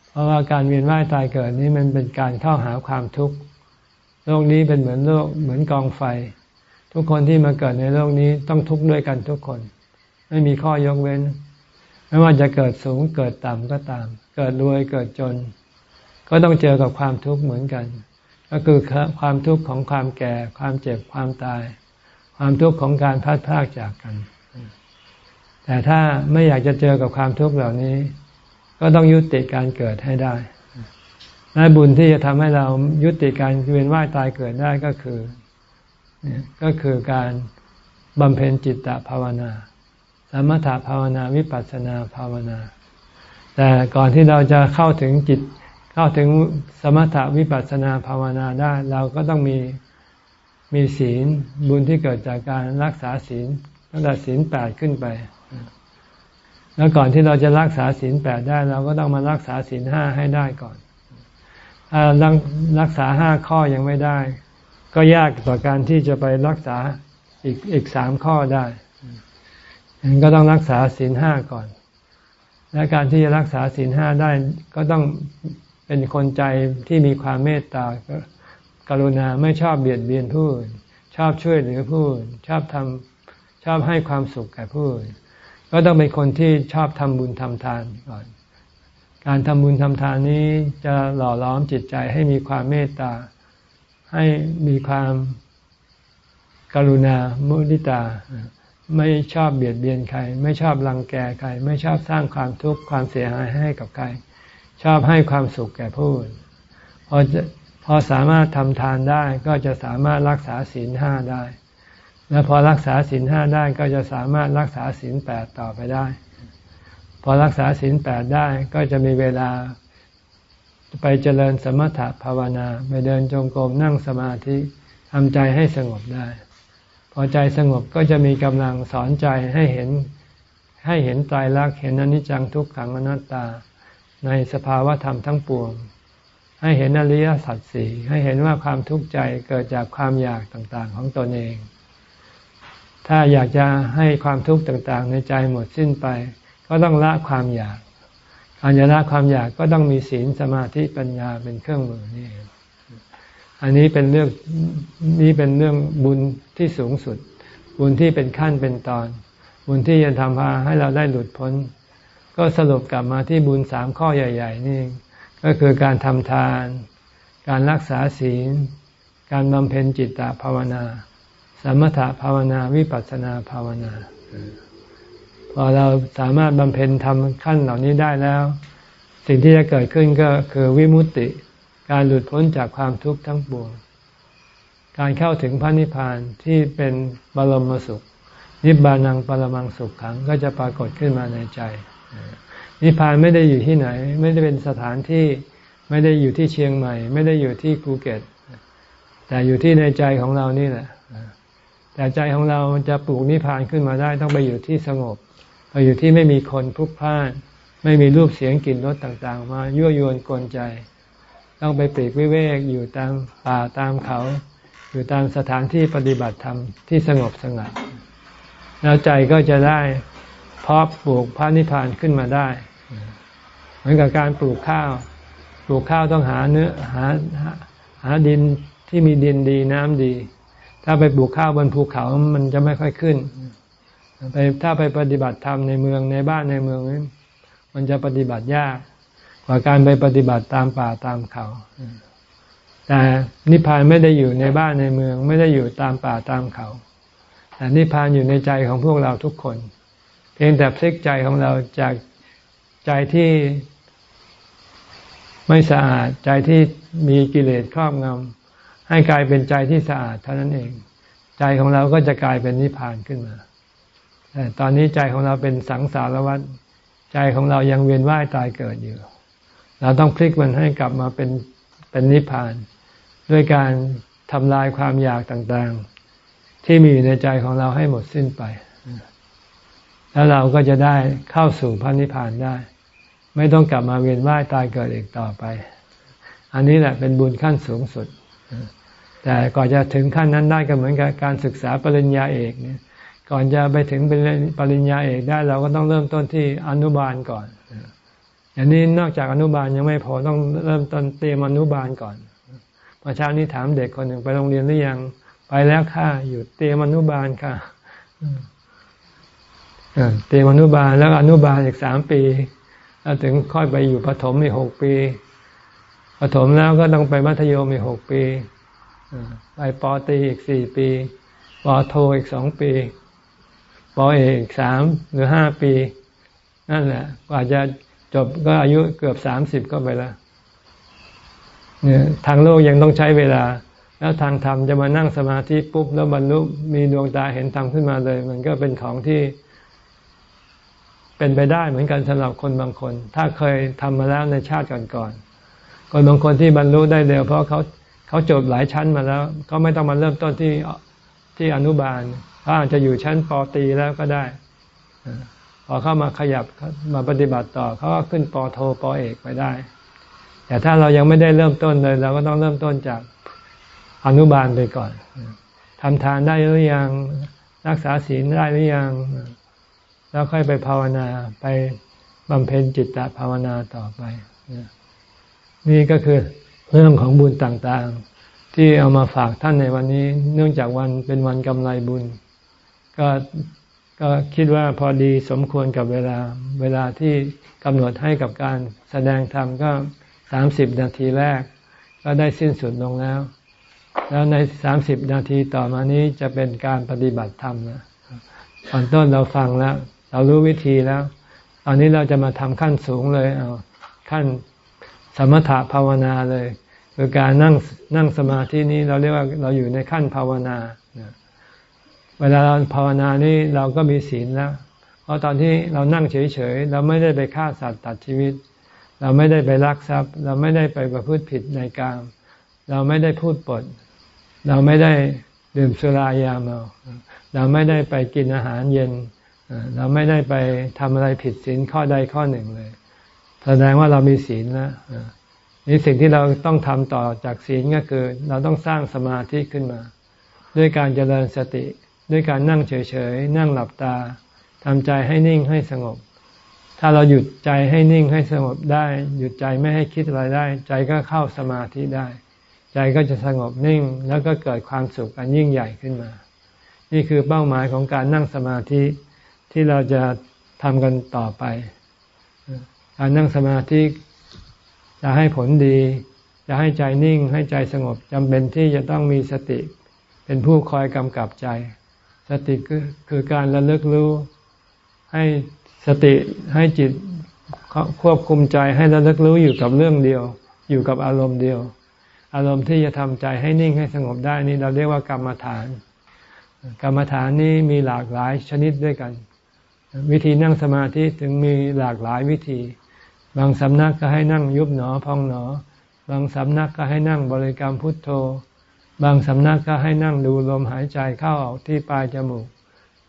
เพราะว่าการเวียนว่ายตายเกิดนี้มันเป็นการเข้าหาความทุกข์ โลกนี้เป็นเหมือนโลกเหมือนกองไฟ ทุกคนที่มาเกิดในโลกนี้ต้องทุกข์ด้วยกันทุกคน ไม่มีข้อยกเว้น ไม่ว่าจะเกิดสูงเกิดต่ำก็ตาม เกิดรวยเกิดจน ก็ต้องเจอกับความทุกข์เหมือนกัน ก็คือความทุกข์ของความแก่ ความเจ็บความตาย ความทุกข์ของการพัดพากจากกัน แต่ถ้าไม่อยากจะเจอกับความทุกข์เหล่านี้ ก็ต้องยุติการเกิดให้ได้ และบุญที่จะทำให้เรายุติการเวียนว่ายตายเกิดได้ก็คือ ก็คือการบำเพ็ญจิตตภาวนา สมถภาวนาวิปัสสนาภาวนา แต่ก่อนที่เราจะเข้าถึงจิต เข้าถึงสมถวิปัสสนาภาวนาได้ เราก็ต้องมีมีศีลบุญที่เกิดจากการรักษาศีลตั้งแต่ศีลแปดขึ้นไป แล้วก่อนที่เราจะรักษาศีลแปดได้ เราก็ต้องมารักษาศีลห้าให้ได้ก่อน ถ้ารักษาห้าข้อยังไม่ได้ ก็ยากต่อการที่จะไปรักษาอีกอีกสามข้อได้ยังก็ต้องรักษาศีลห้าก่อน และการที่จะรักษาศีลห้าได้ก็ต้องเป็นคนใจที่มีความเมตตากรุณาไม่ชอบเบียดเบียนผู้อื่นชอบช่วยเหลือผู้อื่นชอบทำชอบให้ความสุขแก่ผู้อื่นก็ต้องเป็นคนที่ชอบทำบุญทำทานก่อน การทำบุญทำทานนี้จะหล่อล้อมจิตใจให้มีความเมตตา ให้มีความกรุณามุนิตา ไม่ชอบเบียดเบียนใคร ไม่ชอบรังแกใคร ไม่ชอบสร้างความทุกข์ความเสียหายให้กับใคร ชอบให้ความสุขแก่ผู้อื่นพอพอสามารถทำทานได้ก็จะสามารถรักษาศีลห้าได้ แล้วพอรักษาศีลห้าได้ก็จะสามารถรักษาศีลแปดต่อไปได้ พอรักษาศีลแปดได้ก็จะมีเวลาไปเจริญสมถะภาวนา ไปเดินจงกรมนั่งสมาธิทำใจให้สงบได้ พอใจสงบก็จะมีกำลังสอนใจให้เห็นให้เห็นตายรักเห็นอนิจจังทุกขังอนัตตา ในสภาวะธรรมทั้งปวง ให้เห็นอริยสัจสี่ให้เห็นว่าความทุกข์ใจเกิดจากความอยากต่างๆของตนเอง ถ้าอยากจะให้ความทุกข์ต่างๆ ในใจหมดสิ้นไป ก็ต้องละความอยาก การจะละความอยากก็ต้องมีศีลสมาธิปัญญาเป็นเครื่องมือนี่ อันนี้เป็นเรื่องนี้เป็นเรื่องบุญที่สูงสุด บุญที่เป็นขั้นเป็นตอน บุญที่จะทำพาให้เราได้หลุดพ้น ก็สรุปกลับมาที่บุญสามข้อใหญ่ ๆ นี่ ก็คือการทำทาน การรักษาศีล การบำเพ็ญจิตตภาวนา สมถะภาวนาวิปัสสนาภาวนา พอเราสามารถบำเพ็ญทำขั้นเหล่านี้ได้แล้ว สิ่งที่จะเกิดขึ้นก็คือวิมุตติ การหลุดพ้นจากความทุกข์ทั้งปวง การเข้าถึงพระนิพพานที่เป็นบรมสุข นิบานังปรมังสุขขังก็จะปรากฏขึ้นมาในใจ นิพพานไม่ได้อยู่ที่ไหน ไม่ได้เป็นสถานที่ไม่ได้อยู่ที่เชียงใหม่ ไม่ได้อยู่ที่ภูเก็ต แต่อยู่ที่ในใจของเรานี่แหละแต่ใจของเราจะปลูกนิพพานขึ้นมาได้ต้องไปอยู่ที่สงบ อยู่ที่ไม่มีคนพลุกพล่าน ไม่มีรูปเสียงกลิ่นรสต่างๆ มายั่วยวนกลใจ ต้องไปปลีกวิเวกอยู่ตามป่าตามเขา อยู่ตามสถานที่ปฏิบัติธรรมที่สงบสงัดแล้วใจก็จะได้เพาะปลูกพระนิพพานขึ้นมาได้ เหมือนกับการปลูกข้าว ปลูกข้าวต้องหาเนื้อหาหาดินที่มีดินดีน้ำดี ถ้าไปปลูกข้าวบนภูเขามันจะไม่ค่อยขึ้น ไปถ้าไปปฏิบัติธรรมในเมืองในบ้านในเมืองมันจะปฏิบัติยากกว่าการไปปฏิบัติตามป่าตามเขา แต่นิพพานไม่ได้อยู่ในบ้านในเมือง ไม่ได้อยู่ตามป่าตามเขา แต่นิพพานอยู่ในใจของพวกเราทุกคน เพียงแต่พลิกใจของเราจากใจที่ไม่สะอาดใจที่มีกิเลสครอบงำให้กลายเป็นใจที่สะอาดเท่านั้นเอง ใจของเราก็จะกลายเป็นนิพพานขึ้นมา ตอนนี้ใจของเราเป็นสังสารวัฏใจของเรายังเวียนว่ายตายเกิดอยู่ เราต้องพลิกมันให้กลับมาเป็นเป็นนิพพาน ด้วยการทำลายความอยากต่างๆ ที่มีอยู่ในใจของเราให้หมดสิ้นไป แล้วเราก็จะได้เข้าสู่พระนิพพานได้ ไม่ต้องกลับมาเวียนว่ายตายเกิดอีกต่อไป อันนี้แหละเป็นบุญขั้นสูงสุด แต่ก่อนจะถึงขั้นนั้นได้ก็เหมือนกับการศึกษาปริญญาเอกเนี่ย ก่อนจะไปถึงเป็นปริญญาเอกได้ เราก็ต้องเริ่มต้นที่อนุบาลก่อนอย่างนี้นอกจากอนุบาลยังไม่พอต้องเริ่มต้นเตรียมอนุบาลก่อนเมื่อเช้านี้ถามเด็กคนหนึ่งไปโรงเรียนหรือยังไปแล้วค่ะอยู่เตรียมอนุบาลค่ะเตรียมอนุบาลแล้วอนุบาลอีกสามปี แล้วถึงค่อยไปอยู่ประถมอีกหกปีประถมแล้วก็ต้องไปมัธยมอีกหกปีไปปอตีอีกสี่ปีปอโทอีกสองปี ปอเอกสามหรือห้าปี นั่นแหละกว่าจะจบก็อายุเกือบสามสิบก็ไปแล้วเนี่ยทางโลกยังต้องใช้เวลา แล้วทางธรรมจะมานั่งสมาธิปุ๊บ แล้วบรรลุมีดวงตาเห็นธรรมขึ้นมาเลย มันก็เป็นของที่ เป็นไปได้เหมือนกันสำหรับคนบางคน ถ้าเคยทำมาแล้วในชาติก่อนๆคนบางคนที่บรรลุได้เร็วเพราะเขาเขาจบหลายชั้นมาแล้ว ก็ไม่ต้องมาเริ่มต้นที่ที่อนุบาล เขาอาจจะอยู่ชั้นปอตีแล้วก็ได้พอเข้ามาขยับมาปฏิบัติต่อเขาก็ขึ้นปอโทปอเอกไปได้ แต่ถ้าเรายังไม่ได้เริ่มต้นเลย เราก็ต้องเริ่มต้นจากอนุบาลไปก่อนทำทานได้หรือยังรักษาศีลได้หรือยัง แล้วค่อยไปภาวนาไปบำเพ็ญจิตตภาวนาต่อไป นี่ก็คือเรื่องของบุญต่างๆ ที่เอามาฝากท่านในวันนี้ เนื่องจากวันเป็นวันกำไรบุญ ก็ก็คิดว่าพอดีสมควรกับเวลา เวลาที่กำหนดให้กับการแสดงธรรมก็สามสิบนาทีแรก ก็ได้สิ้นสุดลงแล้ว แล้วในสามสิบนาทีต่อมานี้จะเป็นการปฏิบัติธรรมนะตอนต้นเราฟังแล้ว เรารู้วิธีแล้ว ตอนนี้เราจะมาทำขั้นสูงเลยเอาขั้นสมถะภาวนาเลยคือการนั่งนั่งสมาธินี้เราเรียกว่าเราอยู่ในขั้นภาวนา เวลาเราภาวนานี่เราก็มีศีลแล้ว เพราะตอนที่เรานั่งเฉยๆ เราไม่ได้ไปฆ่าสัตว์ตัดชีวิต เราไม่ได้ไปลักทรัพย์ เราไม่ได้ไปประพฤติผิดในกามเราไม่ได้พูดปด เราไม่ได้ดื่มสุรายาเมาเราไม่ได้ไปกินอาหารเย็น เราไม่ได้ไปทำอะไรผิดศีลข้อใดข้อหนึ่งเลย แสดงว่าเรามีศีลแล้วนี่สิ่งที่เราต้องทำต่อจากศีลก็คือ เราต้องสร้างสมาธิขึ้นมา ด้วยการเจริญสติ ด้วยการนั่งเฉยๆ นั่งหลับตาทำใจให้นิ่งให้สงบ ถ้าเราหยุดใจให้นิ่งให้สงบได้ หยุดใจไม่ให้คิดอะไรได้ ใจก็เข้าสมาธิได้ ใจก็จะสงบนิ่งแล้วก็เกิดความสุขอันยิ่งใหญ่ขึ้นมา นี่คือเป้าหมายของการนั่งสมาธิที่เราจะทำกันต่อไป การนั่งสมาธิจะให้ผลดี จะให้ใจนิ่งให้ใจสงบจำเป็นที่จะต้องมีสติ เป็นผู้คอยกำกับใจ สติคือคือการระลึกรู้ ให้สติให้จิตควบคุมใจให้ระลึกรู้อยู่กับเรื่องเดียว อยู่กับอารมณ์เดียว อารมณ์ที่จะทำใจให้นิ่งให้สงบได้นี่เราเรียกว่ากรรมฐาน กรรมฐานนี้มีหลากหลายชนิดด้วยกัน วิธีนั่งสมาธิถึงมีหลากหลายวิธี บางสำนักก็ให้นั่งยุบหนอพองหนอ บางสำนักก็ให้นั่งบริกรรมพุทโธ บางสำนักก็ให้นั่งดูลมหายใจเข้าออกที่ปลายจมูก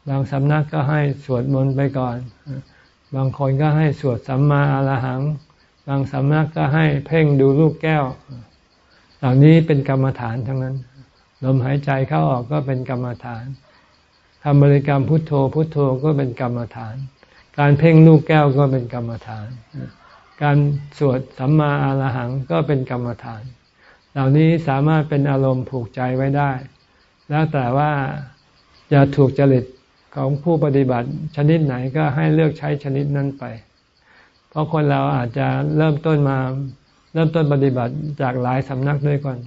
บางสำนักก็ให้สวดมนต์ไปก่อน บางคนก็ให้สวดสัมมาอรหัง บางสำนักก็ให้เพ่งดูลูกแก้ว เหล่านี้เป็นกรรมฐานทั้งนั้น ลมหายใจเข้าออกก็เป็นกรรมฐานทำบริกรรมพุทโธพุทโธก็เป็นกรรมฐาน การเพ่งลูกแก้วก็เป็นกรรมฐาน การสวดสัมมาอรหังก็เป็นกรรมฐาน เหล่านี้สามารถเป็นอารมณ์ผูกใจไว้ได้ แล้วแต่ว่าจะถูกจริตของผู้ปฏิบัติชนิดไหนก็ให้เลือกใช้ชนิดนั้นไป เพราะคนเราอาจจะเริ่มต้นมาเริ่มต้นปฏิบัติจากหลายสำนักด้วยก่อน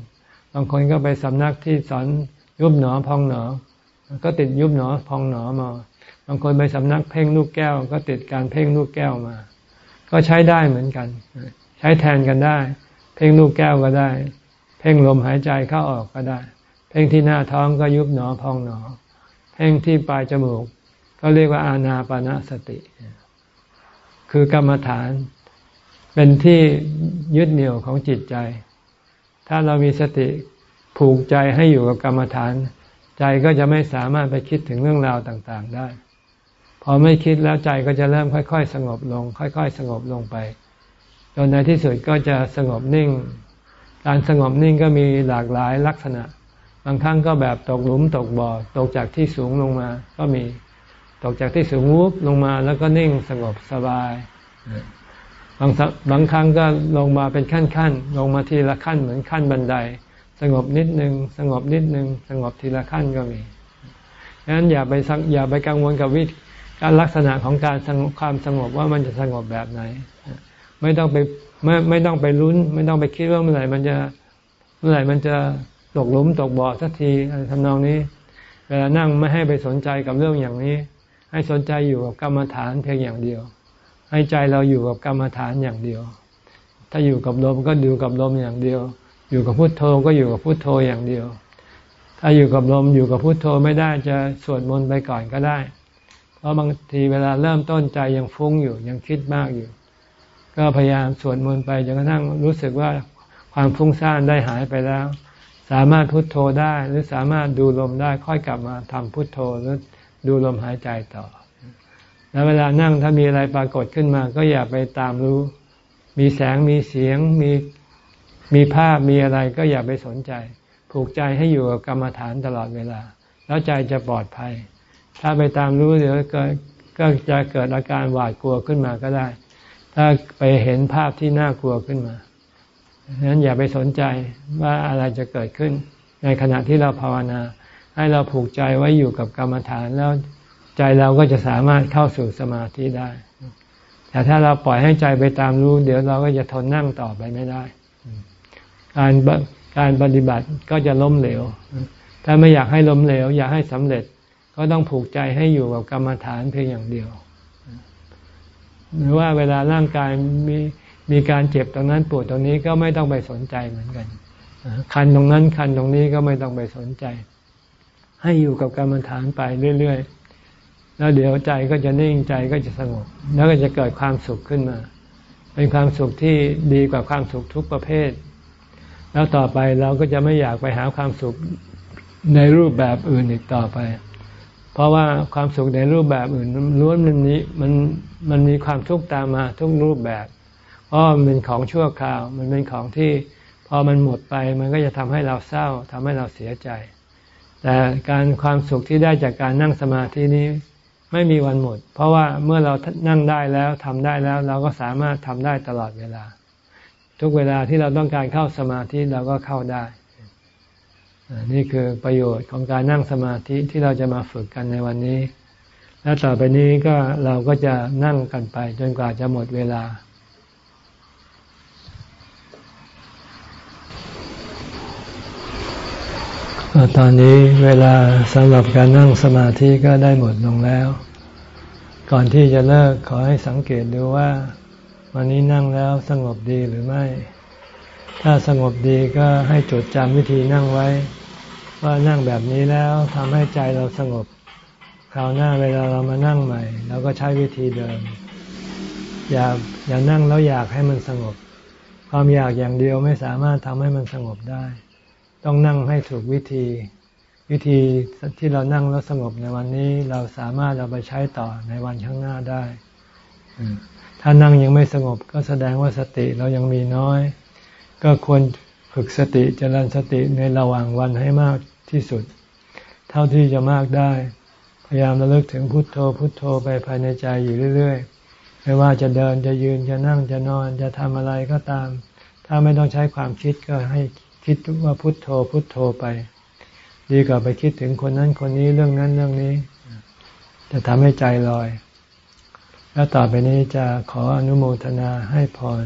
บางคนก็ไปสำนักที่สอนยุบหนอพองหนอ ก็ติดยุบหนอพองหนอมา บางคนไปสำนักเพ่งลูกแก้ว ก็ติดการเพ่งลูกแก้วมา ก็ใช้ได้เหมือนกัน ใช้แทนกันได้ เพ่งลูกแก้วก็ได้ พ่งลมหายใจเข้าออกก็ได้ เพ่งที่หน้าท้องก็ยุบหนอพองหนอ เพ่งที่ปลายจมูก ก็เรียกว่าอานาปานาสติ คือกรรมฐานเป็นที่ยึดเหนี่ยวของจิตใจ ถ้าเรามีสติผูกใจให้อยู่กับกรรมฐาน ใจก็จะไม่สามารถไปคิดถึงเรื่องราวต่างๆได้ พอไม่คิดแล้วใจก็จะเริ่มค่อย ๆ สงบลง ค่อย ๆ สงบลงไป จนในที่สุดก็จะสงบนิ่ง การสงบนิ่งก็มีหลากหลายลักษณะ บางครั้งก็แบบตกหลุมตกบ่อตกจากที่สูงลงมาก็มีตกจากที่สูงวุบลงมาแล้วก็นิ่งสงบสบาย บางบางครั้งก็ลงมาเป็นขั้นขั้นลงมาทีละขั้นเหมือนขั้นบันได สงบนิดนึง สงบนิดนึง สงบทีละขั้นก็มีดังนั้นอย่าไปอย่าไปกังวลกับวิธีการลักษณะของการสงบความสงบว่ามันจะสงบแบบไหน ไม่ต้องไปไม่ไม่ต้องไปลุ้น ไม่ต้องไปคิดว่าเมื่อไหร่มันจะเมื่อไหร่มันจะตกหลุมตกบ่อสักทีทำนองนี้ เวลานั่งไม่ให้ไปสนใจกับเรื่องอย่างนี้ ให้สนใจอยู่กับกรรมฐานเพียงอย่างเดียว ให้ใจเราอยู่กับกรรมฐานอย่างเดียว ถ้าอยู่กับลมก็ดูกับลมอย่างเดียว อยู่กับพุทโธก็อยู่กับพุทโธอย่างเดียว ถ้าอยู่กับลมอยู่กับพุทโธไม่ได้จะสวดมนต์ไปก่อนก็ได้ เพราะบางทีเวลาเริ่มต้นใจยังฟุ้งอยู่ยังคิดมากอยู่ ก็พยายามสวดมนต์ไปจนกระทั่งรู้สึกว่าความฟุ้งซ่านได้หายไปแล้ว สามารถพุทโธได้หรือสามารถดูลมได้ค่อยกลับมาทำพุทโธหรือดูลมหายใจต่อ แล้วเวลานั่งถ้ามีอะไรปรากฏขึ้นมา ก็อย่าไปตามรู้ มีแสงมีเสียงมีมีภาพมีอะไรก็อย่าไปสนใจ ผูกใจให้อยู่กับกรรมฐานตลอดเวลา แล้วใจจะปลอดภัย ถ้าไปตามรู้เดี๋ยวก็ก็จะเกิดอาการหวาดกลัวขึ้นมาก็ได้ ถ้าไปเห็นภาพที่น่ากลัวขึ้นมาฉะนั้นอย่าไปสนใจว่าอะไรจะเกิดขึ้น ในขณะที่เราภาวนา ให้เราผูกใจไว้อยู่กับกรรมฐานแล้วใจเราก็จะสามารถเข้าสู่สมาธิได้ แต่ถ้าเราปล่อยให้ใจไปตามรู้ เดี๋ยวเราก็จะทนนั่งต่อไปไม่ได้ การการปฏิบัติก็จะล้มเหลว ถ้าไม่อยากให้ล้มเหลว อยากให้สำเร็จ ก็ต้องผูกใจให้อยู่กับกรรมฐานเพียงอย่างเดียว หรือว่าเวลาร่างกายมีมีการเจ็บตรงนั้นปวดตรงนี้ก็ไม่ต้องไปสนใจเหมือนกันคันตรงนั้นคันตรงนี้ก็ไม่ต้องไปสนใจ ให้อยู่กับกรรมฐานไปเรื่อยๆ แล้วเดี๋ยวใจก็จะนิ่งใจก็จะสงบ แล้วก็จะเกิดความสุขขึ้นมา เป็นความสุขที่ดีกว่าความสุขทุกประเภท แล้วต่อไปเราก็จะไม่อยากไปหาความสุขในรูปแบบอื่นอีกต่อไป เพราะว่าความสุขในรูปแบบอื่นล้วนมันนี้มันมันมีความทุกข์ตามมาทุกรูปแบบเพราะมันเป็นของชั่วคราว มันเป็นของที่พอมันหมดไปมันก็จะทำให้เราเศร้าทำให้เราเสียใจ แต่การความสุขที่ได้จากการนั่งสมาธินี้ไม่มีวันหมด เพราะว่าเมื่อเรานั่งได้แล้วทำได้แล้ว เราก็สามารถทำได้ตลอดเวลา ทุกเวลาที่เราต้องการเข้าสมาธิเราก็เข้าได้ นี่คือประโยชน์ของการนั่งสมาธิที่เราจะมาฝึกกันในวันนี้ และต่อไปนี้ก็เราก็จะนั่งกันไป จนกว่าจะหมดเวลาตอนนี้เวลาสำหรับการนั่งสมาธิก็ได้หมดลงแล้ว ก่อนที่จะเลิกขอให้สังเกตดูว่า วันนี้นั่งแล้วสงบดีหรือไม่ ถ้าสงบดีก็ให้จดจำวิธีนั่งไว้ ว่านั่งแบบนี้แล้วทำให้ใจเราสงบ คราวหน้าเวลาเรามานั่งใหม่เราก็ใช้วิธีเดิม อย่าอย่านั่งแล้วอยากให้มันสงบ ความอยากอย่างเดียวไม่สามารถทำให้มันสงบได้ ต้องนั่งให้ถูกวิธี วิธีที่เรานั่งแล้วสงบในวันนี้เราสามารถเอาไปใช้ต่อในวันข้างหน้าได้ถ้านั่งยังไม่สงบก็แสดงว่าสติเรายังมีน้อย ก็ควรฝึกสติจเจริญสติในระหว่างวันให้มากที่สุด เท่าที่จะมากได้ พยายามระลึกถึงพุทโธพุทโธไปภายในใจอยู่เรื่อย ๆ ไม่ว่าจะเดินจะยืนจะนั่งจะนอนจะทำอะไรก็ตาม ถ้าไม่ต้องใช้ความคิดก็ให้คิดว่าพุทโธพุทโธไป ดีกว่าไปคิดถึงคนนั้นคนนี้เรื่องนั้นเรื่องนี้ จะทำให้ใจลอย แล้วต่อไปนี้จะขออนุโมทนาให้พร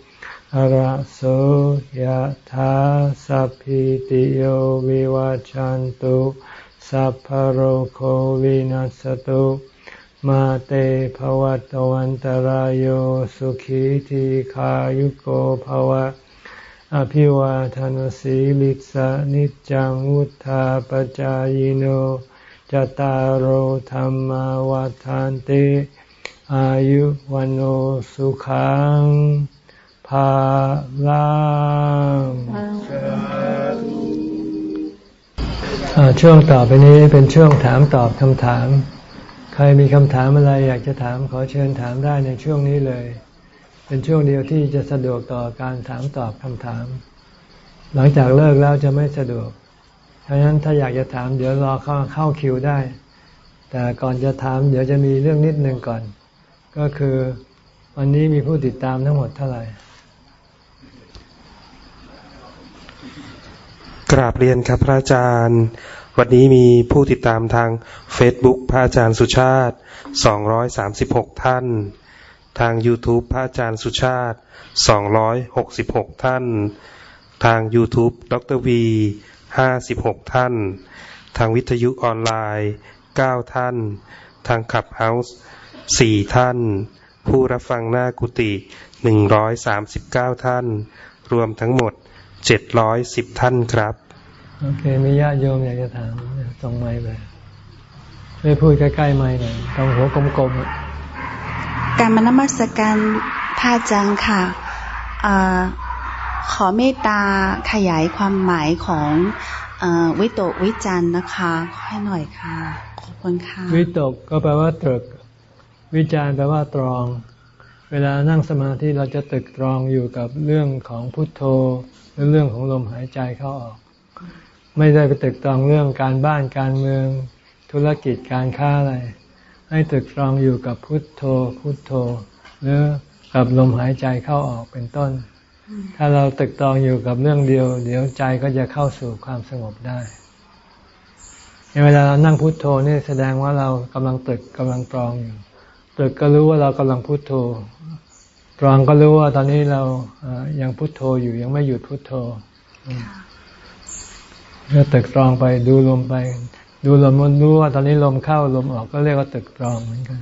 ระโสยะถาสัพพีติโยวิวัชชันตุสัพพโรโควินัสตุมาเตภวัตวันตารโยสุขีทีขายุโกภวะ อภิวาทานสีลิสานิจังวุธาปจายโนจตารโหธรรมวาทานติ อายุวันโอสุขัง ภาลังช่วงต่อไปนี้เป็นช่วงถามตอบคำถาม ใครมีคำถามอะไรอยากจะถามขอเชิญถามได้ในช่วงนี้เลย เป็นช่วงเดียวที่จะสะดวกต่อการถามตอบคำถาม หลังจากเลิกแล้วจะไม่สะดวกเพราะฉะนั้นถ้าอยากจะถามเดี๋ยวรอเข้าเข้าคิวได้ แต่ก่อนจะถามเดี๋ยวจะมีเรื่องนิดนึงก่อน ก็คือวันนี้มีผู้ติดตามทั้งหมดเท่าไหร่ กราบเรียนครับพระอาจารย์ วันนี้มีผู้ติดตามทาง Facebook พระอาจารย์สุชาติ 236 ท่าน ทาง YouTube พระอาจารย์สุชาติ 266 ท่าน ทาง YouTube ดรวี 56 ท่าน ทางวิทยุออนไลน์ 9 ท่าน ทางขับเฮาส์4ท่าน ผู้รับฟังหน้ากุฏิ139 ท่าน รวมทั้งหมด 710ท่านครับ โอเค มีญาติโยมอยากจะถามตรงไม้ไปไม่พูดใกล้ๆไม้หน่อยตรงหัวกลมๆการมนมัสการพระอาจารย์ค่ะอขอเมตตาขยายความหมายของอวิตกวิจันนะคะขอให้หน่อยค่ะ ขอบคุณค่ะ วิตกก็แปลว่าตรึก วิจารแปลว่าตรอง เวลานั่งสมาธิเราจะตึกตรองอยู่กับเรื่องของพุทโธหรือเรื่องของลมหายใจเข้าออก ไม่ได้ไปตึกตรองเรื่องการบ้านการเมือง ธุรกิจการค้าอะไร ให้ตึกตรองอยู่กับพุทโธ พุทโธ หรือกับลมหายใจเข้าออกเป็นต้น ถ้าเราตึกตรองอยู่กับเรื่องเดียว เดี๋ยวใจก็จะเข้าสู่ความสงบได้ในเวลาเรานั่งพุทโธนี่แสดงว่าเรากำลังตึกกำลังตรองอยู่ตึกก็รู้ว่าเรากำลังพุทโธ ตรองก็รู้ว่าตอนนี้เรายังพุทโธอยู่ยังไม่หยุดพุทโธก็ตึกตรองไปดูลมไป ดูลมมันรู้ว่าตอนนี้ลมเข้าลมออกก็เรียกว่าตึกตรองเหมือนกัน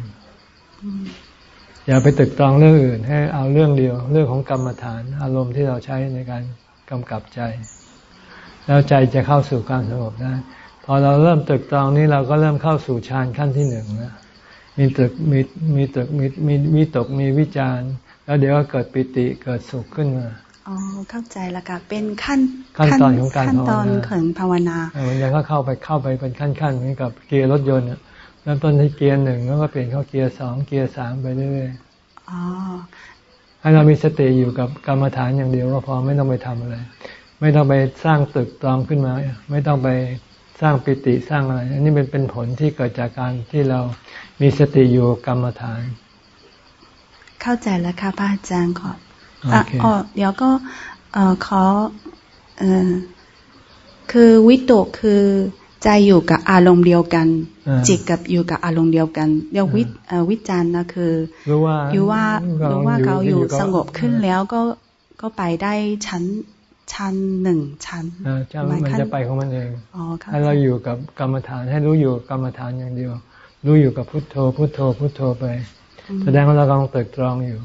อย่าไปตึกตรองเรื่องอื่น ให้เอาเรื่องเดียว เรื่องของกรรมฐาน อารมณ์ที่เราใช้ในการกำกับใจ แล้วใจจะเข้าสู่การสงบได้พอเราเริ่มตึกตรองนี้เราก็เริ่มเข้าสู่ฌานขั้นที่หนึ่งนะมีตึกมีมีตึกมีมีมีตกมีวิจาร แล้วเดี๋ยวก็เกิดปิติเกิดสุขขึ้นมาอ๋อเข้าใจแล้วค่ะเป็นขั้นขั้นตอนของการขั้นตอนของภาวนาเออยังก็เข้าไปเข้าไปเป็นขั้นขั้นเหมือนกับเกียร์รถยนต์เริ่มต้นที่เกียร์หนึ่งแล้วก็เปลี่ยนเข้าเกียร์สองเกียร์สามไปเรื่อยๆอ๋อให้เรามีสติอยู่กับกรรมฐานอย่างเดียวก็พอไม่ต้องไปทำอะไร ไม่ต้องไปสร้างตึกตรองขึ้นมา ไม่ต้องไปสร้างปิติสร้างอะไร อันนี้เป็นเป็นผลที่เกิดจากการที่เรามีสติอยู่กรรมฐาน เข้าใจแล้วค่ะพระอาจารย์ขอบอ๋อเดี๋ยวก็เออขอเออคือวิตกคือใจอยู่กับอารมณ์เดียวกัน จิตกับอยู่กับอารมณ์เดียวกันเรียกวิวิจารณ์นะคือรู้ว่ารู้ว่ารู้ว่าเขาอยู่สงบขึ้นแล้วก็ก็ไปได้ชั้นชั้นหนึ่งชั้นมันจะไปของมันเองให้เราอยู่กับกรรมฐานให้รู้อยู่กรรมฐานอย่างเดียว รู้อยู่กับพุทโธพุทโธพุทโธไป แสดงว่าเรากำลังตึกตรองอยู่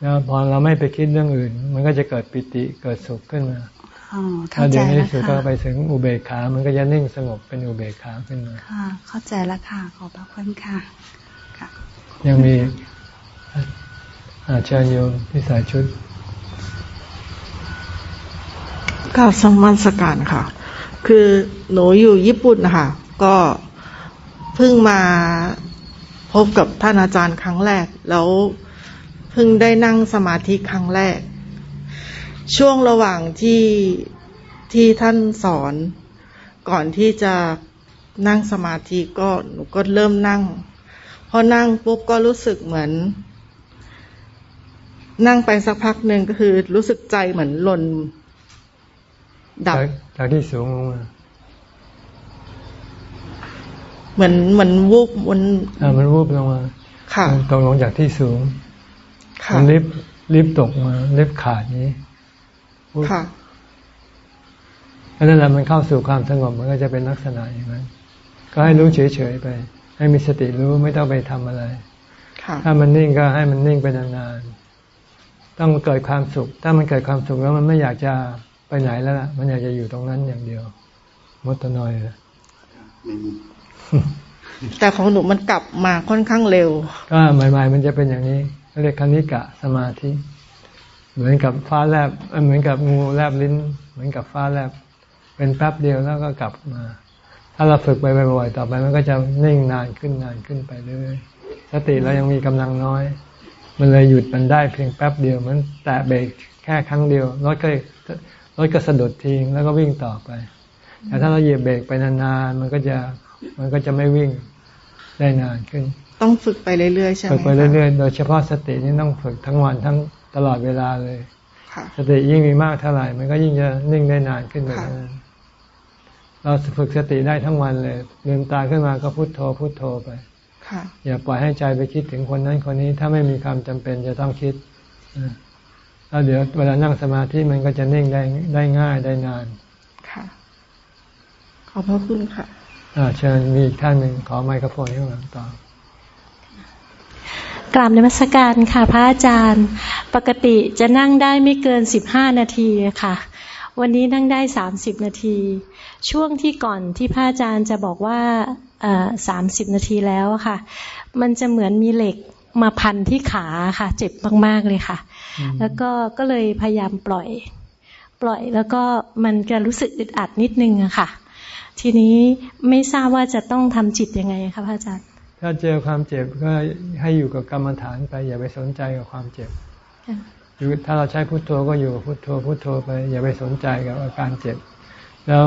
แล้วพอเราไม่ไปคิดเรื่องอื่น มันก็จะเกิดปิติเกิดสุขขึ้นมาแล้วเดี๋ยวนี้สุดก็ไปถึงอุเบกขา มันก็จะนิ่งสงบเป็นอุเบกขาขึ้นมาค่ะ เข้าใจแล้วค่ะ ขอบพระคุณค่ะค่ะ ยังมีอาจารย์โยมที่สายชุดก็สมัสการค่ะ คือหนูอยู่ญี่ปุ่นนะคะก็เพิ่งมา พบกับท่านอาจารย์ครั้งแรก แล้วเพิ่งได้นั่งสมาธิครั้งแรก ช่วงระหว่างที่ที่ท่านสอน ก่อนที่จะนั่งสมาธิก็หนูก็เริ่มนั่ง พอนั่งปุ๊บก็รู้สึกเหมือน นั่งไปสักพักหนึ่งก็คือรู้สึกใจเหมือนหล่นดับจากที่สูงลงมา เหมือนเหมือนวูบมันอ่ามันวูบลงมาค่ะตกลงจากที่สูงค่ะมันลิฟลิฟตกมาลิฟขาดนี้ค่ะนั่นแหละมันเข้าสู่ความสงบมันก็จะเป็นลักษณะอย่างนั้นก็ให้รู้เฉยๆไป ให้มีสติรู้ไม่ต้องไปทำอะไรถ้ามันนิ่งก็ให้มันนิ่งไปนานๆ ต้องเกิดความสุข ถ้ามันเกิดความสุขแล้วมันไม่อยากจะไปไหนแล้วล่ะ มันอยากจะอยู่ตรงนั้นอย่างเดียวมดตนอยเลย แต่ของหนูมันกลับมาค่อนข้างเร็ว ก็ใหม่ ๆ มันจะเป็นอย่างนี้เรียกคณิกะสมาธิ เหมือนกับฟ้าแลบเหมือนกับงูแลบลิ้น เหมือนกับฟ้าแลบ เป็นแป๊บเดียวแล้วก็กลับมา ถ้าเราฝึกไปบ่อยๆต่อไปมันก็จะนิ่งนานขึ้นนานขึ้นไปเรื่อยสติเรายังมีกำลังน้อย มันเลยหยุดมันได้เพียงแป๊บเดียวมันแตะเบรกแค่ครั้งเดียวรถก็รถก็สะดุดทิ้งแล้วก็วิ่งต่อไป แต่ถ้าเราเหยียบเบรกไปนานๆมันก็จะ มันก็จะไม่วิ่งได้นานขึ้น ต้องฝึกไปเรื่อยๆใช่ไหมฝึกไปเรื่อยๆ โดยเฉพาะสตินี่ต้องฝึกทั้งวันทั้งตลอดเวลาเลยสติยิ่งมีมากเท่าไหร่ มันก็ยิ่งจะนิ่งได้นานขึ้นไปเราฝึกสติได้ทั้งวันเลยลืมตาขึ้นมาก็พุโทโธพุโทโธไปอย่าปล่อยให้ใจไปคิดถึงคนนั้นคนนี้ ถ้าไม่มีความจำเป็นจะต้องคิดแล้วเดี๋ยวเวลานั่งสมาธิมันก็จะนิ่งได้ได้ง่ายได้นาน ค่ะ ขอบพระคุณค่ะ เชิญมีอีกท่านหนึ่งขอไมโครโฟนข้างหลังต่อกราบนมัสการค่ะพระอาจารย์ ปกติจะนั่งได้ไม่เกินสิบห้านาทีค่ะ วันนี้นั่งได้สามสิบนาที ช่วงที่ก่อนที่พระอาจารย์จะบอกว่าสามสิบนาทีแล้วค่ะ มันจะเหมือนมีเหล็กมาพันที่ขาค่ะ เจ็บมาก ๆ เลยค่ะ แล้วก็ก็เลยพยายามปล่อย ปล่อยแล้วก็มันจะรู้สึกอึดอัดนิดนึงอะค่ะ ทีนี้ไม่ทราบว่าจะต้องทำจิตยังไงคะพระอาจารย์ ถ้าเจอความเจ็บก็ให้อยู่กับกรรมฐานไปอย่าไปสนใจกับความเจ็บอยู่ถ้าเราใช้พุทโธก็อยู่กับพุทโธพุทโธไปอย่าไปสนใจกับอาการเจ็บ แล้ว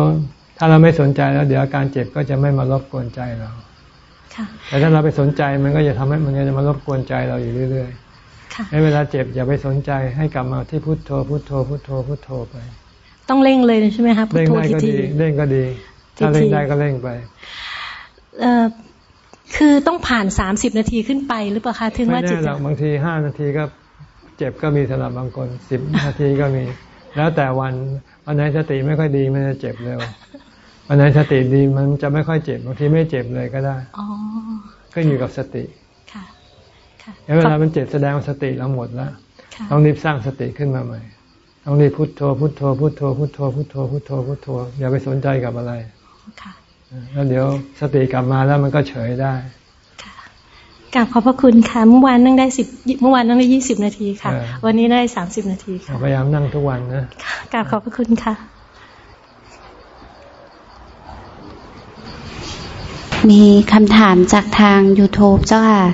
ถ้าเราไม่สนใจแล้วเดี๋ยวอาการเจ็บก็จะไม่มารบกวนใจเราแต่ถ้าเราไปสนใจมันก็จะทำให้มันจะมารบกวนใจเราอยู่เรื่อยๆให้เวลาเจ็บอย่าไปสนใจให้กลับมาที่พุทโธพุทโธพุทโธพุทโธไป ต้องเร่งเลยใช่ไหมคะพุทโธทีทีเร่งก็ดี ถ้าเร่งได้ก็เร่งไปเอ่อคือต้องผ่านสามสิบนาทีขึ้นไปหรือเปล่าคะถึงว่าจิตจะบางทีห้านาทีก็เจ็บก็มีสำหรับบางคนสิบนาทีก็มี แล้วแต่วันวันไหนสติไม่ค่อยดีมันจะเจ็บเร็ววันไหนสติดีมันจะไม่ค่อยเจ็บบางทีไม่เจ็บเลยก็ได้ก็อยู่กับสติค่ะแล้วเวลามันเจ็บแสดงว่าสติเราหมดแล้วต้องรีบสร้างสติขึ้นมาใหม่ต้องรีบพุทโธพุทโธพุทโธพุทโธพุทโธพุทโธพุทโธอย่าไปสนใจกับอะไร ค่ะแล้วเดี๋ยวสติกลับมาแล้วมันก็เฉยได้ค่ะกลับขอบพระคุณค่ะเมื่อวานนั่งได้สิบเมื่อวานนั่งได้ยี่สิบนาทีค่ะ วันนี้ได้สามสิบนาทีค่ะพยายามนั่งทุกวันนะกลับขอบพระคุณค่ะ มีคำถามจากทาง YouTube เจ้าค่ะ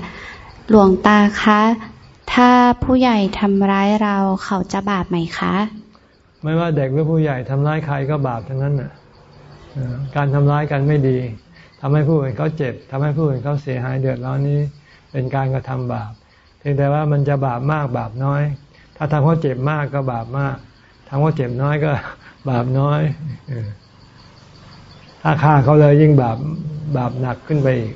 หลวงตาคะ ถ้าผู้ใหญ่ทำร้ายเราเขาจะบาปไหมคะ ไม่ว่าเด็กหรือผู้ใหญ่ทำร้ายใครก็บาปทั้งนั้นน่ะ การทำร้ายกันไม่ดีทำให้ผู้อื่นเขาเจ็บทำให้ผู้อื่นเขาเสียหายเดือดร้อนนี้ เป็นการกระทำบาปเพียงแต่ว่ามันจะบาปมากบาปน้อย ถ้าทำเขาเจ็บมากก็บาปมากทำเขาเจ็บน้อยก็บาปน้อยถ้าฆ่าเขาเลยยิ่งบาปบาปหนักขึ้นไปอีก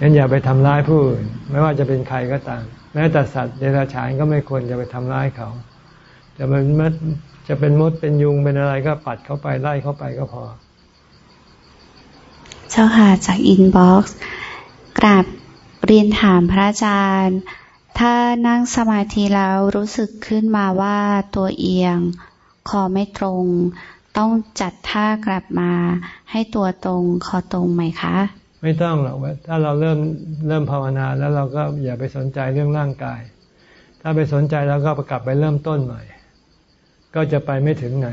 งั้นอย่าไปทำร้ายผู้อื่นไม่ว่าจะเป็นใครก็ตามแม้แต่สัตว์เดรัจฉานก็ไม่ควรจะไปทำร้ายเขาจะเป็นมดจะเป็นมดเป็นยุงเป็นอะไรก็ปัดเข้าไปไล่เข้าไปก็พอ เจ้าค่ะจากอินบ็อกซ์กราบเรียนถามพระอาจารย์ ถ้านั่งสมาธิแล้วรู้สึกขึ้นมาว่าตัวเอียง คอไม่ตรง ต้องจัดท่ากลับมาให้ตัวตรงคอตรงไหมคะ ไม่ต้องหรอกถ้าเราเริ่มเริ่มภาวนาแล้วเราก็อย่าไปสนใจเรื่องร่างกาย ถ้าไปสนใจแล้วก็กลับไปเริ่มต้นใหม่ ก็จะไปไม่ถึงไหน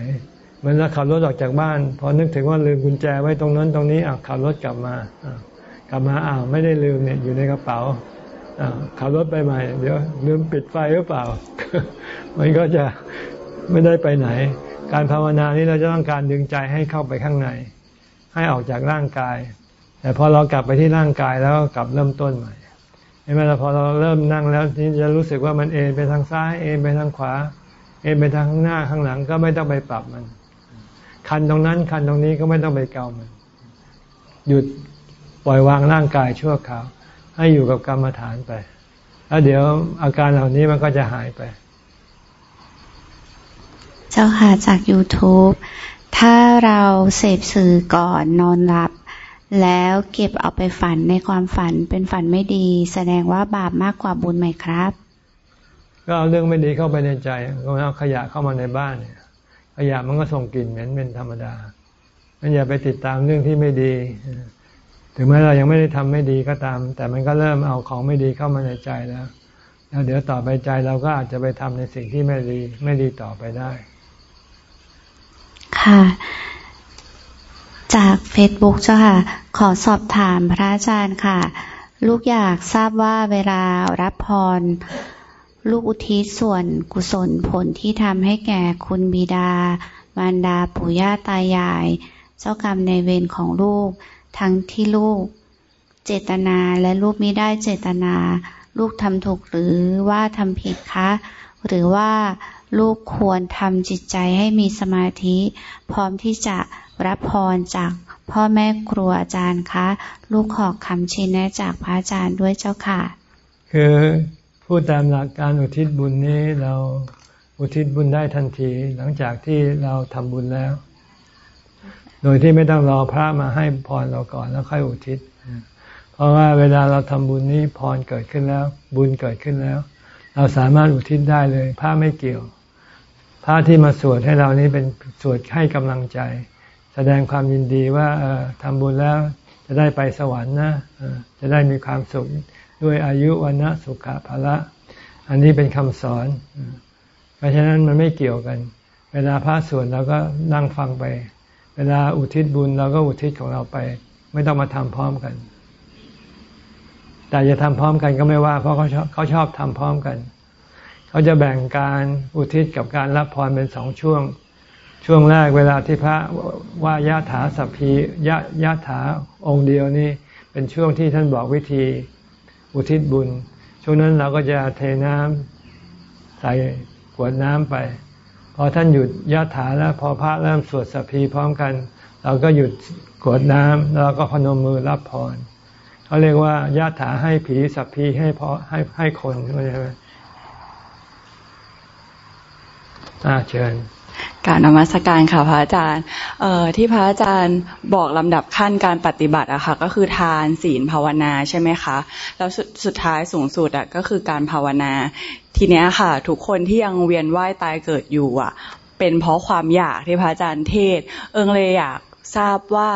เหมือนเราขับรถออกจากบ้าน พอนึกถึงว่าลืมกุญแจไว้ตรงนั้นตรงนี้อะขับรถกลับมากลับมาอ้าวไม่ได้ลืมเนี่ยอยู่ในกระเป๋าขับรถไปใหม่ เดี๋ยวลืมปิดไฟหรือเปล่า มันก็จะไม่ได้ไปไหน การภาวนานี้เราจะต้องการดึงใจให้เข้าไปข้างใน ให้ออกจากร่างกาย แต่พอเรากลับไปที่ร่างกายแล้วกลับเริ่มต้นใหม่เห็นไหมล่ะพอเราเริ่มนั่งแล้วที่จะรู้สึกว่ามันเอ็นไปทางซ้ายเอ็นไปทางขวา เอ็นไปทางข้างหน้าข้างหลังก็ไม่ต้องไปปรับมัน คันตรงนั้น คันตรงนี้ก็ไม่ต้องไปเกามันหยุดปล่อยวางร่างกายชั่วคราว ให้อยู่กับกรรมฐานไป แล้วเดี๋ยวอาการเหล่านี้มันก็จะหายไป เจ้าค่ะจาก YouTube ถ้าเราเสพสื่อก่อนนอนหลับ แล้วเก็บเอาไปฝันในความฝันเป็นฝันไม่ดี แสดงว่าบาปมากกว่าบุญไหมครับ ก็เอาเรื่องไม่ดีเข้าไปในใจก็เอาขยะเข้ามาในบ้านเนี่ย ขยะมันก็ส่งกลิ่นเหม็นเป็นธรรมดางั้นอย่าไปติดตามเรื่องที่ไม่ดี ถึงแม้เรายังไม่ได้ทำไม่ดีก็ตาม แต่มันก็เริ่มเอาของไม่ดีเข้ามาในใจแล้ว แล้วเดี๋ยวต่อไปใจเราก็อาจจะไปทำในสิ่งที่ไม่ดีไม่ดีต่อไปได้ ค่ะ จากเฟซบุ๊กเจ้าค่ะ ขอสอบถามพระอาจารย์ค่ะ ลูกอยากทราบว่าเวลารับพร ลูกอุทิศส่วนกุศลผลที่ทำให้แก่คุณบิดา มารดาปู่ย่าตายาย เจ้ากรรมในเวรของลูก ทั้งที่ลูก เจตนาและลูกไม่ได้เจตนา ลูกทำถูกหรือว่าทำผิดคะ หรือว่าลูกควรทำจิตใจให้มีสมาธิ พร้อมที่จะรับพรจากพ่อแม่ครูอาจารย์คะ ลูกขอคำชี้แนะจากพระอาจารย์ด้วยเจ้าค่ะ คือ พูดตามหลักการอุทิศบุญนี้เราอุทิศบุญได้ทันทีหลังจากที่เราทำบุญแล้ว โดยที่ไม่ต้องรอพระมาให้พรเราก่อนแล้วค่อยอุทิศ เพราะว่าเวลาเราทำบุญนี้พรเกิดขึ้นแล้ว บุญเกิดขึ้นแล้ว เราสามารถอุทิศได้เลย พระไม่เกี่ยว พระที่มาสวดให้เรานี้เป็นสวดให้กำลังใจ แสดงความยินดีว่าทำบุญแล้วจะได้ไปสวรรค์นะจะได้มีความสุข ด้วยอายุวันะสุขภละ อันนี้เป็นคำสอน เพราะฉะนั้นมันไม่เกี่ยวกัน เวลาพระสวดเราก็นั่งฟังไป เวลาอุทิศบุญเราก็อุทิศของเราไป ไม่ต้องมาทำพร้อมกัน แต่จะทำพร้อมกันก็ไม่ว่า เพราะเขาชอบเขาชอบทำพร้อมกัน เขาจะแบ่งการอุทิศกับการรับพรเป็นสองช่วงช่วงแรกเวลาที่พระว่ายะถาสัพพียะยะถาองค์เดียวนี่เป็นช่วงที่ท่านบอกวิธี อุทิศบุญ ช่วงนั้นเราก็จะเทน้ำใส่ขวดน้ำไป พอท่านหยุดยะถาแล้วพอพระเริ่มสวดสัพพีพร้อมกัน เราก็หยุดขวดน้ำแล้วก็พนมมือรับพรเขาเรียกว่ายะถาให้ผีสัพพีให้พอให้ให้คนใช่ไหมอาเชิญ การนมัสการค่ะพระอาจารย์เอ่อที่พระอาจารย์บอกลำดับขั้นการปฏิบัติอะค่ะ ก็คือทานศีลภาวนาใช่ไหมคะแล้วสสุดท้ายสูงสุดอะก็คือการภาวนา ทีเนี้ยค่ะ ทุกคนที่ยังเวียนว่ายตายเกิดอยู่อะเป็นเพราะความอยากที่พระอาจารย์เทศ เอิงเลยอยากทราบว่า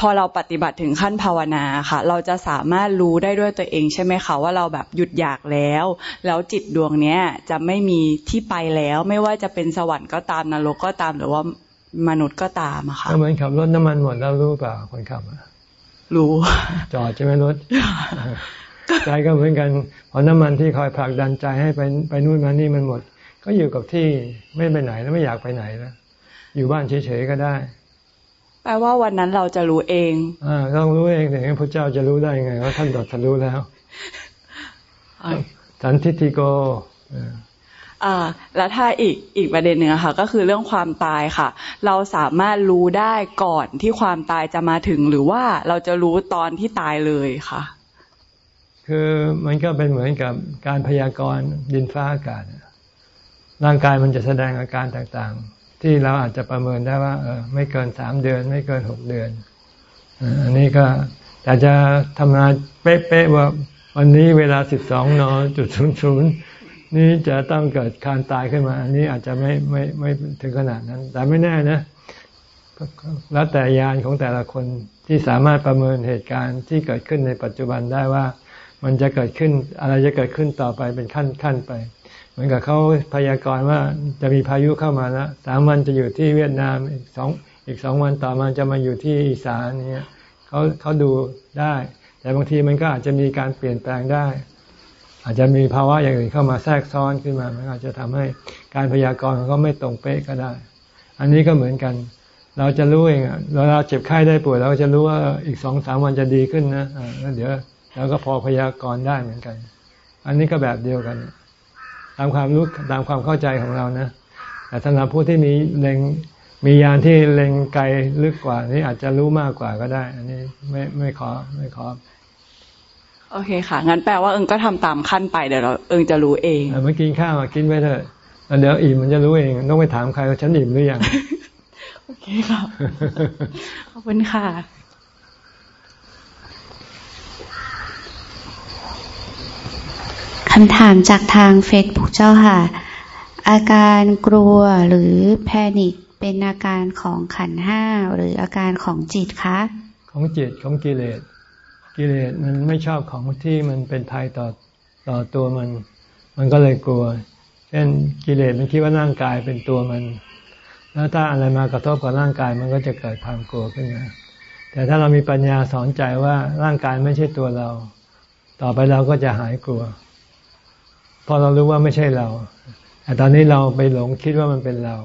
พอเราปฏิบัติถึงขั้นภาวนาค่ะ เราจะสามารถรู้ได้ด้วยตัวเองใช่ไหมคะว่าเราแบบหยุดอยากแล้ว แล้วจิตดวงเนี้ยจะไม่มีที่ไปแล้ว ไม่ว่าจะเป็นสวรรค์ก็ตามนรกก็ตามหรือว่ามนุษย์ก็ตามอะค่ะเหมือนขับรถน้ำมันหมดแล้วรู้เปล่าคนขับอะรู้ จอดใช่ไหมรถใจก็เหมือนกันพอน้ำมันที่คอยผลักดันใจให้ไปไปนู่นมานี่มันหมด ก็อยู่กับที่ไม่ไปไหนแล้วไม่อยากไปไหนแล้วอยู่บ้านเฉยๆก็ได้ แปลว่าวันนั้นเราจะรู้เองอ่าต้องรู้เองแต่พระเจ้าจะรู้ได้ยังไงว่าท่านตรัสรู้แล้วสันทิติโกอ่าแล้วถ้าอีกอีกประเด็นหนึ่งค่ะ ก็คือเรื่องความตายค่ะ เราสามารถรู้ได้ก่อนที่ความตายจะมาถึงหรือว่าเราจะรู้ตอนที่ตายเลยค่ะ คือมันก็เป็นเหมือนกับการพยากรณ์ดินฟ้าอากาศร่างกายมันจะแสดงอาการต่างๆ ที่เราอาจจะประเมินได้ว่าเออไม่เกินสามเดือน ไม่เกินหกเดือนอันนี้ก็แต่จะทำงานเป๊ะๆว่าวันนี้เวลาสิบสองนจุดศูนย์ศูนย์นี้จะต้องเกิดการตายขึ้นมา อันนี้อาจจะไม่ไม่ไม่ถึงขนาดนั้น แต่ไม่แน่นะแล้วแต่ยานของแต่ละคนที่สามารถประเมินเหตุการณ์ที่เกิดขึ้นในปัจจุบันได้ว่า มันจะเกิดขึ้นอะไรจะเกิดขึ้นต่อไปเป็นขั้นขั้นไป เหมือนกับเขาพยากรณ์ว่าจะมีพายุเข้ามาแล้วสามวันจะอยู่ที่เวียดนามอีกสองอีกสองวันต่อมาจะมาอยู่ที่อีสานเนี่ยเขาเขาดูได้ แต่บางทีมันก็อาจจะมีการเปลี่ยนแปลงได้ อาจจะมีภาวะอย่างอื่นเข้ามาแทรกซ้อนขึ้นมามันอาจจะทำให้การพยากรณ์ของเขาไม่ตรงเป๊ะก็ได้ อันนี้ก็เหมือนกัน เราจะรู้เองเราเราเจ็บไข้ได้ป่วยเราจะรู้ว่าอีกสองสามวันจะดีขึ้นนะอ่าแล้วเดี๋ยวแล้วก็พอพยากรณ์ได้เหมือนกัน อันนี้ก็แบบเดียวกัน ตามความรู้ตามความเข้าใจของเรานะแต่สำหรับผู้ที่มีเล็งมียานที่เล็งไกลลึกกว่านี้อาจจะรู้มากกว่าก็ได้ อันนี้ไม่ไม่ขอไม่ขอโอเคค่ะ งั้นแปลว่าเอิงก็ทำตามขั้นไปเดี๋ยวเราเอิงจะรู้เองเมื่อกินข้าวกินไปเถอะเดี๋ยวอิ่มมันจะรู้เองต้องไปถามใครว่าฉันอิ่มหรือยัง โอเคค่ะ ขอบคุณค่ะ คำถามจากทางเฟซบุ๊กเจ้าค่ะ อาการกลัวหรือแพนิคเป็นอาการของขันห้าหรืออาการของจิตคะ ของจิตของกิเลส กิเลสมันไม่ชอบของที่มันเป็นภัยต่อต่อตัวมัน มันก็เลยกลัว เช่นกิเลสมันคิดว่าร่างกายเป็นตัวมัน แล้วถ้าอะไรมากระทบกับร่างกายมันก็จะเกิดความกลัวขึ้นมา แต่ถ้าเรามีปัญญาสอนใจว่าร่างกายไม่ใช่ตัวเรา ต่อไปเราก็จะหายกลัว พอเรารู้ว่าไม่ใช่เรา แต่ตอนนี้เราไปหลงคิดว่ามันเป็นเรา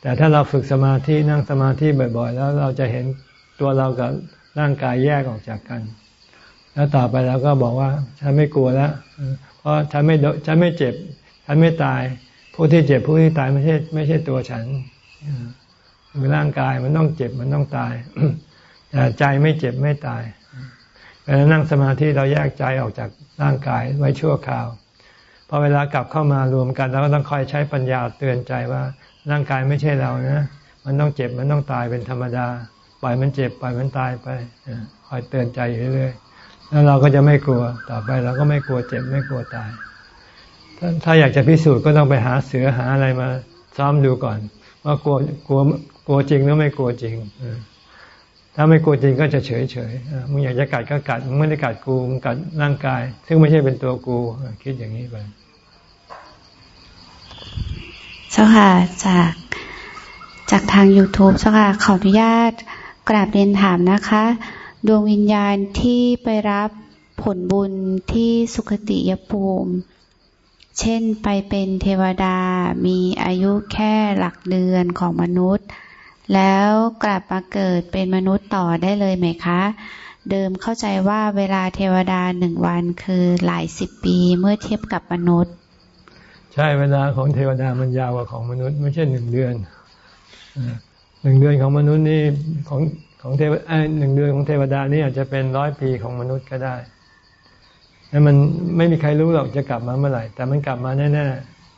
แต่ถ้าเราฝึกสมาธินั่งสมาธิบ่อย ๆ แล้วเราจะเห็นตัวเรากับร่างกายแยกออกจากกัน แล้วต่อไปเราก็บอกว่าฉันไม่กลัวแล้ว เพราะฉันไม่ฉันไม่เจ็บ ฉันไม่ตาย ผู้ที่เจ็บผู้ที่ตายไม่ใช่ไม่ใช่ตัวฉันคือร่างกายมันต้องเจ็บมันต้องตาย แต่ใจไม่เจ็บไม่ตายเวลานั่งสมาธิเราแยกใจออกจากร่างกายไว้ชั่วคราว พอเวลากลับเข้ามารวมกันเราก็ต้องคอยใช้ปัญญาเตือนใจว่าร่างกายไม่ใช่เรานะ มันต้องเจ็บมันต้องตายเป็นธรรมดา ปล่อยมันเจ็บปล่อยมันตายไปคอยเตือนใจอยู่เรื่อยๆแล้วเราก็จะไม่กลัวต่อไปเราก็ไม่กลัวเจ็บไม่กลัวตายถ้าถ้าอยากจะพิสูจน์ก็ต้องไปหาเสือหาอะไรมาซ้อมดูก่อน ว่ากลัวกลัวกลัวจริงหรือไม่กลัวจริง ถ้าไม่กลัวจริงก็จะเฉยเฉยมึงอยากจะกัดก็กัด มึงไม่ได้กัดกู มึงกัดร่างกาย ซึ่งไม่ใช่เป็นตัวกู คิดอย่างนี้ไปเจ้าค่ะ จากจากทาง YouTube เจ้าค่ะ ขออนุญาตกราบเรียนถามนะคะ ดวงวิญญาณที่ไปรับผลบุญที่สุคติยภูมิ เช่นไปเป็นเทวดา มีอายุแค่หลักเดือนของมนุษย์ แล้วกลับมาเกิดเป็นมนุษย์ต่อได้เลยไหมคะ เดิมเข้าใจว่าเวลาเทวดาหนึ่งวันคือหลายสิบปีเมื่อเทียบกับมนุษย์ ใช่เวลาของเทวดามันยาวกว่าของมนุษย์ไม่ใช่หนึ่งเดือนหนึ่งเดือนของมนุษย์นี่ของของเทวหนึ่งเดือนของเทวดานี่อาจจะเป็นร้อยปีของมนุษย์ก็ได้แต่มันไม่มีใครรู้หรอกจะกลับมาเมื่อไหร่ แต่มันกลับมาแน่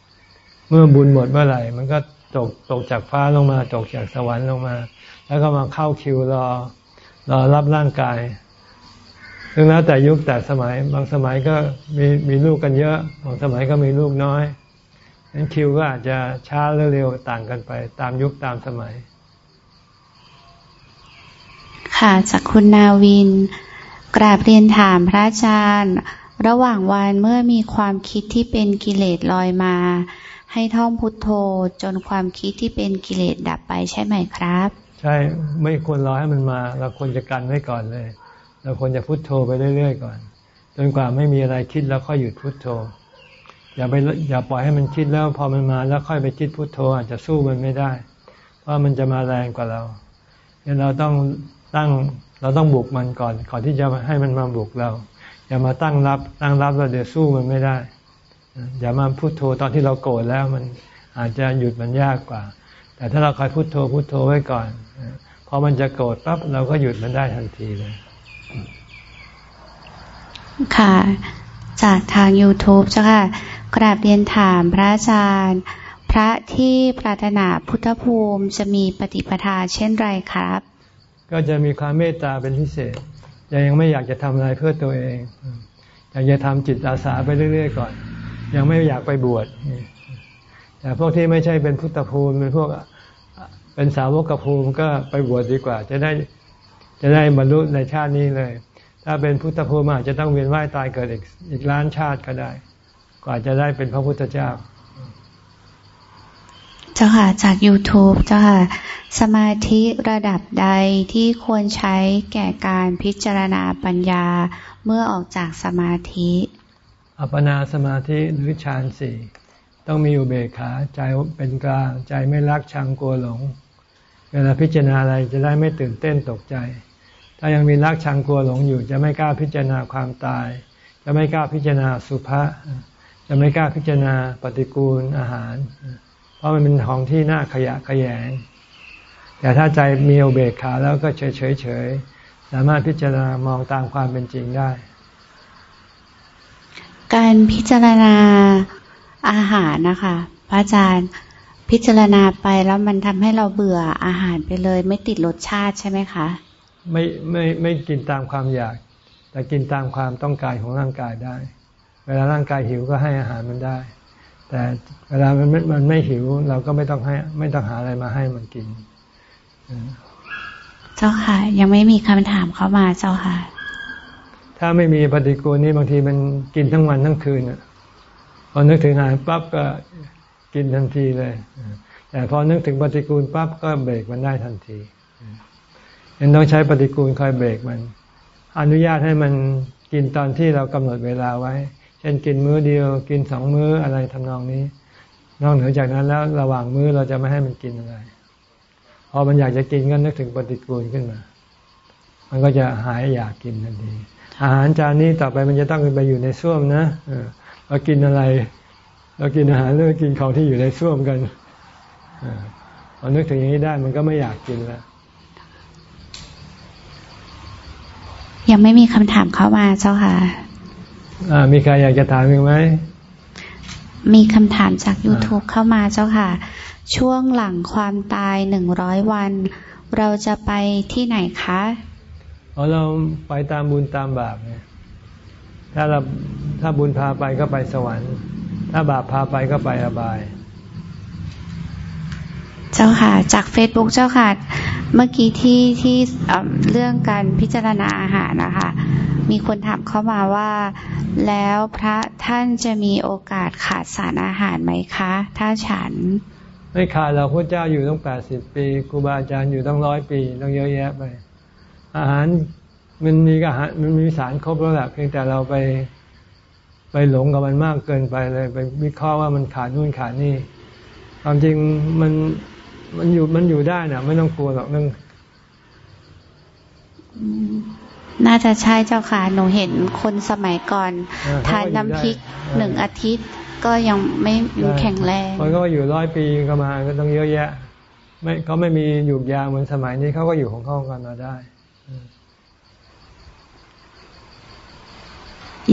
ๆเมื่อบุญหมดเมื่อไหร่ มันก็ ตกตกจากฟ้าลงมา ตกจากสวรรค์ลงมา แล้วก็มาเข้าคิวรอรอรับร่างกายซึ่งแล้วแต่ยุคแต่สมัย บางสมัยก็มีมีลูกกันเยอะ บางสมัยก็มีลูกน้อยนั้นคิวก็อาจจะช้าหรือเร็วต่างกันไป ตามยุคตามสมัย ค่ะจากคุณนาวิน กราบเรียนถามพระอาจารย์ ระหว่างวันเมื่อมีความคิดที่เป็นกิเลสลอยมา ให้ท่องพุทโธจนความคิดที่เป็นกิเลสดับไปใช่ไหมครับ ใช่ไม่ควรรอให้มันมา เราควรจะกันไว้ก่อนเลย เราควรจะพุทโธไปเรื่อยๆก่อนจนกว่าไม่มีอะไรคิดแล้วค่อยหยุดพุทโธ อย่าไปอย่าปล่อยให้มันคิดแล้วพอมันมาแล้วค่อยไปคิดพุทโธอาจจะสู้มันไม่ได้ เพราะมันจะมาแรงกว่าเราเนี่ยเราต้องตั้งเราต้องบุกมันก่อน ก่อนที่จะให้มันมาบุกเรา อย่ามาตั้งรับตั้งรับแล้วเดี๋ยวสู้มันไม่ได้ อย่ามาพุโทโธตอนที่เราโกรธแล้วมันอาจจะหยุดมันยากกว่า แต่ถ้าเราคอยพุโทโธพุโทโธไว้ก่อนพอมันจะโกรธปั๊บเราก็หยุดมันได้ทันทีเลย ค่ะ จากทาง YouTube จ้ะค่ะ กราบเรียนถามพระอาจารย์ พระที่ปรารถนาพุทธภูมิจะมีปฏิปทาเช่นไรครับ ก็จะมีความเมตตาเป็นพิเศษยังไม่อยากจะทำอะไรเพื่อตัวเองอยากจะทำจิตอาสาไปเรื่อยๆก่อน ยังไม่อยากไปบวชแต่พวกที่ไม่ใช่เป็นพุทธภูมิเป็นพวกเป็นสาวกภูมิก็ไปบวชดีกว่า จะได้จะได้บรรลุในชาตินี้เลย ถ้าเป็นพุทธภูมิอาจจะต้องเวียนว่ายตายเกิดอีกอีกล้านชาติก็ได้ กว่าจะได้เป็นพระพุทธเจ้า เจ้าค่ะจาก YouTube เจ้าค่ะสมาธิระดับใดที่ควรใช้แก่การพิจารณาปัญญาเมื่อออกจากสมาธิ อัปปนาสมาธิหรือฌานสี่ต้องมีอุเบกขาใจเป็นกลางใจไม่รักชังกลัวหลง เวลาพิจารณาอะไรจะได้ไม่ตื่นเต้นตกใจ ถ้ายังมีรักชังกลัวหลงอยู่ จะไม่กล้าพิจารณาความตาย จะไม่กล้าพิจารณาสุภาษจะไม่กล้าพิจารณาปฏิกูลอาหาร เพราะมันเป็นของที่น่าขยะขยง แต่ถ้าใจมีอุเบกขาแล้วก็เฉยเฉยเฉยสามารถพิจารณามองตามความเป็นจริงได้ การพิจารณาอาหารนะคะ พระอาจารย์พิจารณาไปแล้วมันทำให้เราเบื่ออาหารไปเลย ไม่ติดรสชาติใช่ไหมคะ ไม่ไม่ไม่กินตามความอยาก แต่กินตามความต้องการของร่างกายได้ เวลาร่างกายหิวก็ให้อาหารมันได้ แต่เวลามันมันไม่หิวเราก็ไม่ต้องให้ไม่ต้องหาอะไรมาให้มันกิน เจ้าค่ะ ยังไม่มีคำถามเข้ามาเจ้าค่ะ ถ้าไม่มีปฏิกูลนี้บางทีมันกินทั้งวันทั้งคืนอะพอนึกถึงอาหารปั๊บก็กินทันทีเลย แต่พอนึกถึงปฏิกูลปั๊บก็เบรกมันได้ทันทียังต้องใช้ปฏิกูลคอยเบรกมัน อนุญาตให้มันกินตอนที่เรากำหนดเวลาไว้ เช่นกินมื้อเดียว กินสองมื้ออะไรทำนองนี้ นอกเหนือจากนั้นแล้วระหว่างมื้อเราจะไม่ให้มันกินอะไร พอมันอยากจะกินก็นึกถึงปฏิกูลขึ้นมา มันก็จะหายอยากกินทันที อาหารจานนี้ต่อไปมันจะต้องไปอยู่ในส้วมนะเรากินอะไร เรากินอาหารเรื่องกินของที่อยู่ในส้วมกันพอนึกถึงอย่างนี้ได้มันก็ไม่อยากกินแล้วยังไม่มีคำถามเข้ามาเจ้าค่ะมีใครอยากจะถามอีกไหม มีคำถามจาก YouTube เข้ามาเจ้าค่ะ ช่วงหลังความตายหนึ่งร้อยวัน เราจะไปที่ไหนคะ อ๋อเราไปตามบุญตามบาปไงถ้าเราถ้าบุญพาไปก็ไปสวรรค์ ถ้าบาปพาไปก็ไปอบาย เจ้าค่ะ จากเฟซบุ๊กเจ้าค่ะ เมื่อกี้ที่ที่เรื่องการพิจารณาอาหารนะคะ มีคนถามเข้ามาว่า แล้วพระท่านจะมีโอกาสขาดสารอาหารไหมคะ ถ้าฉัน ไม่ขาดเราพระเจ้าอยู่ต้องแปดสิบปีครูบาอาจารย์อยู่ต้องร้อยปีต้องเยอะแยะไป อาหารมันมีอาหารมันมีสารครบแล้วแหละเพียงแต่เราไปไปหลงกับมันมากเกินไปเลย ไปวิเคราะห์ว่ามันขาดนู่นขาดนี่ความจริงมันมันอยู่มันอยู่ได้นะไม่ต้องกลัวหรอกนึงน่าจะใช่เจ้าค่ะ หนูเห็นคนสมัยก่อน ทานน้ำพริกหนึ่งอาทิตย์ ก็ยังไม่อยู่แข็งแรง มันก็อยู่ร้อยปีก็มาก็ต้องเยอะแยะ ไม่เขาไม่มีหยุกยาเหมือนสมัยนี้เขาก็อยู่ของเขากันมาได้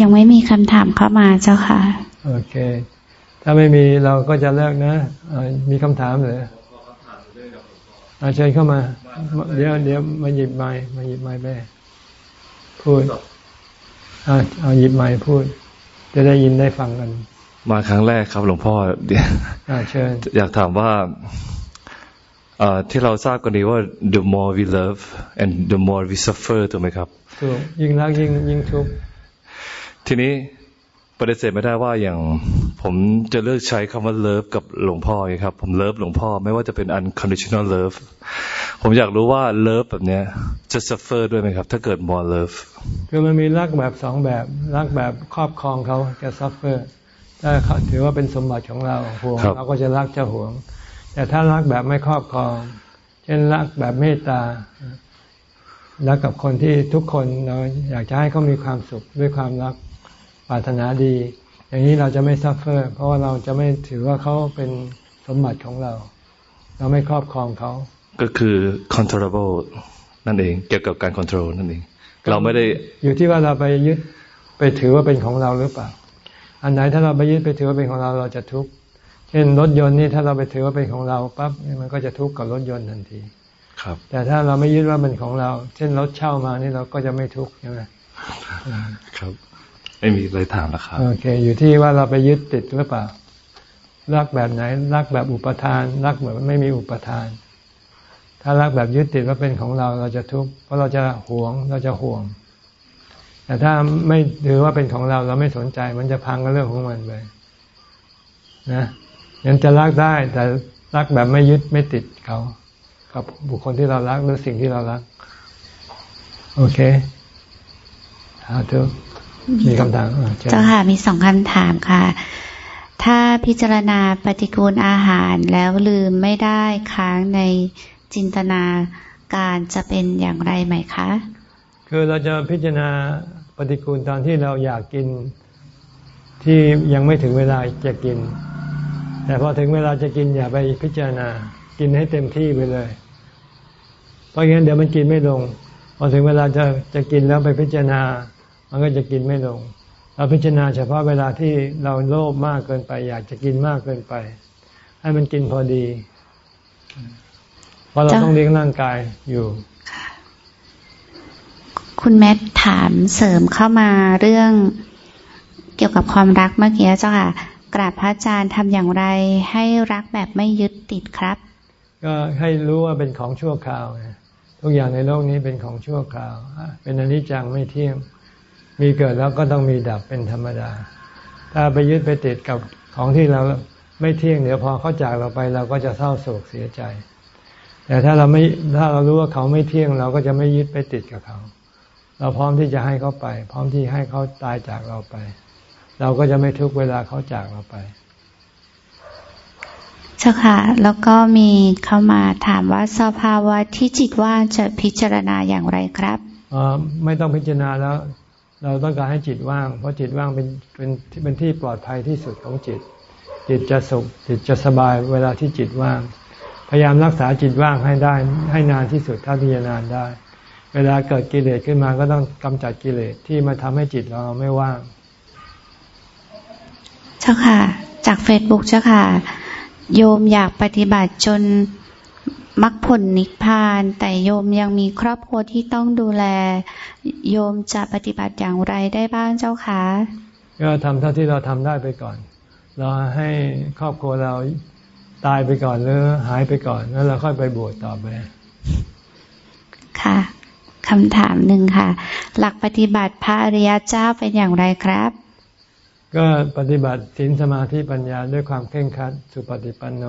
ยังไม่มีคำถามเข้ามาเจ้าค่ะ โอเค ถ้าไม่มีเราก็จะเลิกนะ มีคำถามเลยอาเชิญเข้ามา เดี๋ยวเดี๋ยวมาหยิบไม้มาหยิบไม้ไปพูดเอาหยิบไม้พูด จะได้ยินได้ฟังกัน มาครั้งแรกครับหลวงพ่อเดี๋ยวอยากถามว่า ที่เราทราบกันดีว่า the more we love and the more we suffer ถูกไหมครับถูกยิ่งรักยิ่งยิ่งทุกข์ทีนี้ปฏิเสธไม่ได้ว่าอย่างผมจะเลือกใช้คำว่า love กับหลวงพ่อครับ ผม love หลวงพ่อไม่ว่าจะเป็น unconditional love ผมอยากรู้ว่า love แบบเนี้ยจะ suffer ด้วยไหมครับ ถ้าเกิด more love คือมันมีรักแบบสองแบบ รักแบบครอบครองเขาจะ suffer ถ้าเขาถือว่าเป็นสมบัติของเราห่วงเราก็จะรักจะห่วง แต่ถ้ารักแบบไม่ครอบครอง เช่นรักแบบเมตตารักกับคนที่ทุกคนเราอยากจะให้เขามีความสุขด้วยความรักปรารถนาดี อย่างนี้เราจะไม่ซัฟเฟอร์ เพราะว่าเราจะไม่ถือว่าเขาเป็นสมบัติของเรา เราไม่ครอบครองเขา ก็คือ controllable นั่นเอง เกี่ยวกับการ control นั่นเอง เราไม่ได้อยู่ที่ว่าเราไปยึดไปถือว่าเป็นของเราหรือเปล่า อันไหนถ้าเราไปยึดไปถือว่าเป็นของเราเราจะทุกข์ เช่นรถยนต์นี่ถ้าเราไปถือว่าเป็นของเราปั๊บมันก็จะทุกข์กับรถยนต์ทันที ครับ แต่ถ้าเราไม่ยึดว่าเป็นของเรา เช่นรถเช่ามานี่เราก็จะไม่ทุกข์ใช่ไหมครับ ไม่มีอะไรถามแล้วครับ โอเค อยู่ที่ว่าเราไปยึดติดหรือเปล่า รักแบบไหน รักแบบอุปทาน รักแบบไม่มีอุปทาน ถ้ารักแบบยึดติดว่าเป็นของเราเราจะทุกข์เพราะเราจะหวงเราจะห่วง แต่ถ้าไม่ถือว่าเป็นของเราเราไม่สนใจ มันจะพังก็เรื่องของมันไปนะ ยังจะรักได้แต่รักแบบไม่ยึดไม่ติดเขา กับบุคคลที่เรารักหรือสิ่งที่เรารัก โอเคถามเถอะมีคำถามเจ้าค่ะมีสองคำถามค่ะ ถ้าพิจารณาปฏิกูลอาหารแล้วลืมไม่ได้ค้างในจินตนาการจะเป็นอย่างไรไหมคะ คือเราจะพิจารณาปฏิกูลตอนที่เราอยากกินที่ยังไม่ถึงเวลาจะกิน แต่พอถึงเวลาจะกินอย่าไปพิจารณา กินให้เต็มที่ไปเลย เพราะงั้นเดี๋ยวมันกินไม่ลง พอถึงเวลาจะจะกินแล้วไปพิจารณา มันก็จะกินไม่ลง เราพิจารณาเฉพาะเวลาที่เราโลภมากเกินไป อยากจะกินมากเกินไป ให้มันกินพอดี เพราะเราต้องเลี้ยงร่างกายอยู่คุณแมทถามเสริมเข้ามาเรื่องเกี่ยวกับความรักเมื่อกี้เจ้าค่ะ กราบพระอาจารย์ทำอย่างไรให้รักแบบไม่ยึดติดครับ ก็ให้รู้ว่าเป็นของชั่วคราวทุกอย่างในโลกนี้เป็นของชั่วคราว เป็นอนิจจังไม่เที่ยง มีเกิดแล้วก็ต้องมีดับเป็นธรรมดา ถ้าไปยึดไปติดกับของที่เราไม่เที่ยงเดี๋ยวพอเขาจากเราไปเราก็จะเศร้าโศกเสียใจ แต่ถ้าเราไม่ถ้าเรารู้ว่าเขาไม่เที่ยง เราก็จะไม่ยึดไปติดกับเขา เราพร้อมที่จะให้เขาไป พร้อมที่ให้เขาตายจากเราไป เราก็จะไม่ทุกเวลาเขาจากเราไปเจ้าค่ะ แล้วก็มีเข้ามาถามว่าสภาวะที่จิตว่างจะพิจารณาอย่างไรครับอ๋อไม่ต้องพิจารณาแล้ว เราต้องการให้จิตว่าง เพราะจิตว่างเป็นเป็นเป็นที่ปลอดภัยที่สุดของจิต จิตจะสุขจิตจะสบายเวลาที่จิตว่าง พยายามรักษาจิตว่างให้ได้ให้นานที่สุดเท่าที่จะนานได้ เวลาเกิดกิเลสขึ้นมาก็ต้องกำจัดกิเลสที่มาทำให้จิตเราไม่ว่าง เจ้าค่ะ จากเฟซบุ๊กเจ้าค่ะ โยมอยากปฏิบัติจนมรรคผลนิพพาน แต่โยมยังมีครอบครัวที่ต้องดูแล โยมจะปฏิบัติอย่างไรได้บ้างเจ้าคะก็ทำเท่าที่เราทำได้ไปก่อน เราให้ครอบครัวเราตายไปก่อนหรือหายไปก่อนแล้วเราค่อยไปบวชต่อไปค่ะคำถามหนึ่งค่ะ หลักปฏิบัติพระอริยเจ้าเป็นอย่างไรครับ ก็ปฏิบัติศีลสมาธิปัญญาด้วยความเคร่งครัด สุปฏิปันโน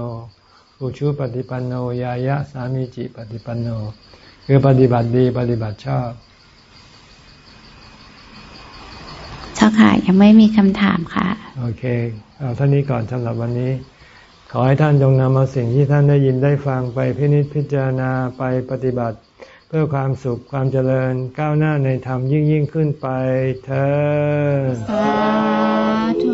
อุชุปฏิปันโนยายะสามีจิปฏิปันโน คือปฏิบัติดีปฏิบัติชอบเจ้าค่ะ ยังไม่มีคำถามค่ะ โอเค เอาท่านี้ก่อนสำหรับวันนี้ ขอให้ท่านจงนำเอาสิ่งที่ท่านได้ยินได้ฟังไปพินิจพิจารณาไปปฏิบัติ พื่อความสุขความเจริญก้าวหน้าในธรรมยิ่งยิ่งขึ้นไปเธอสาธุ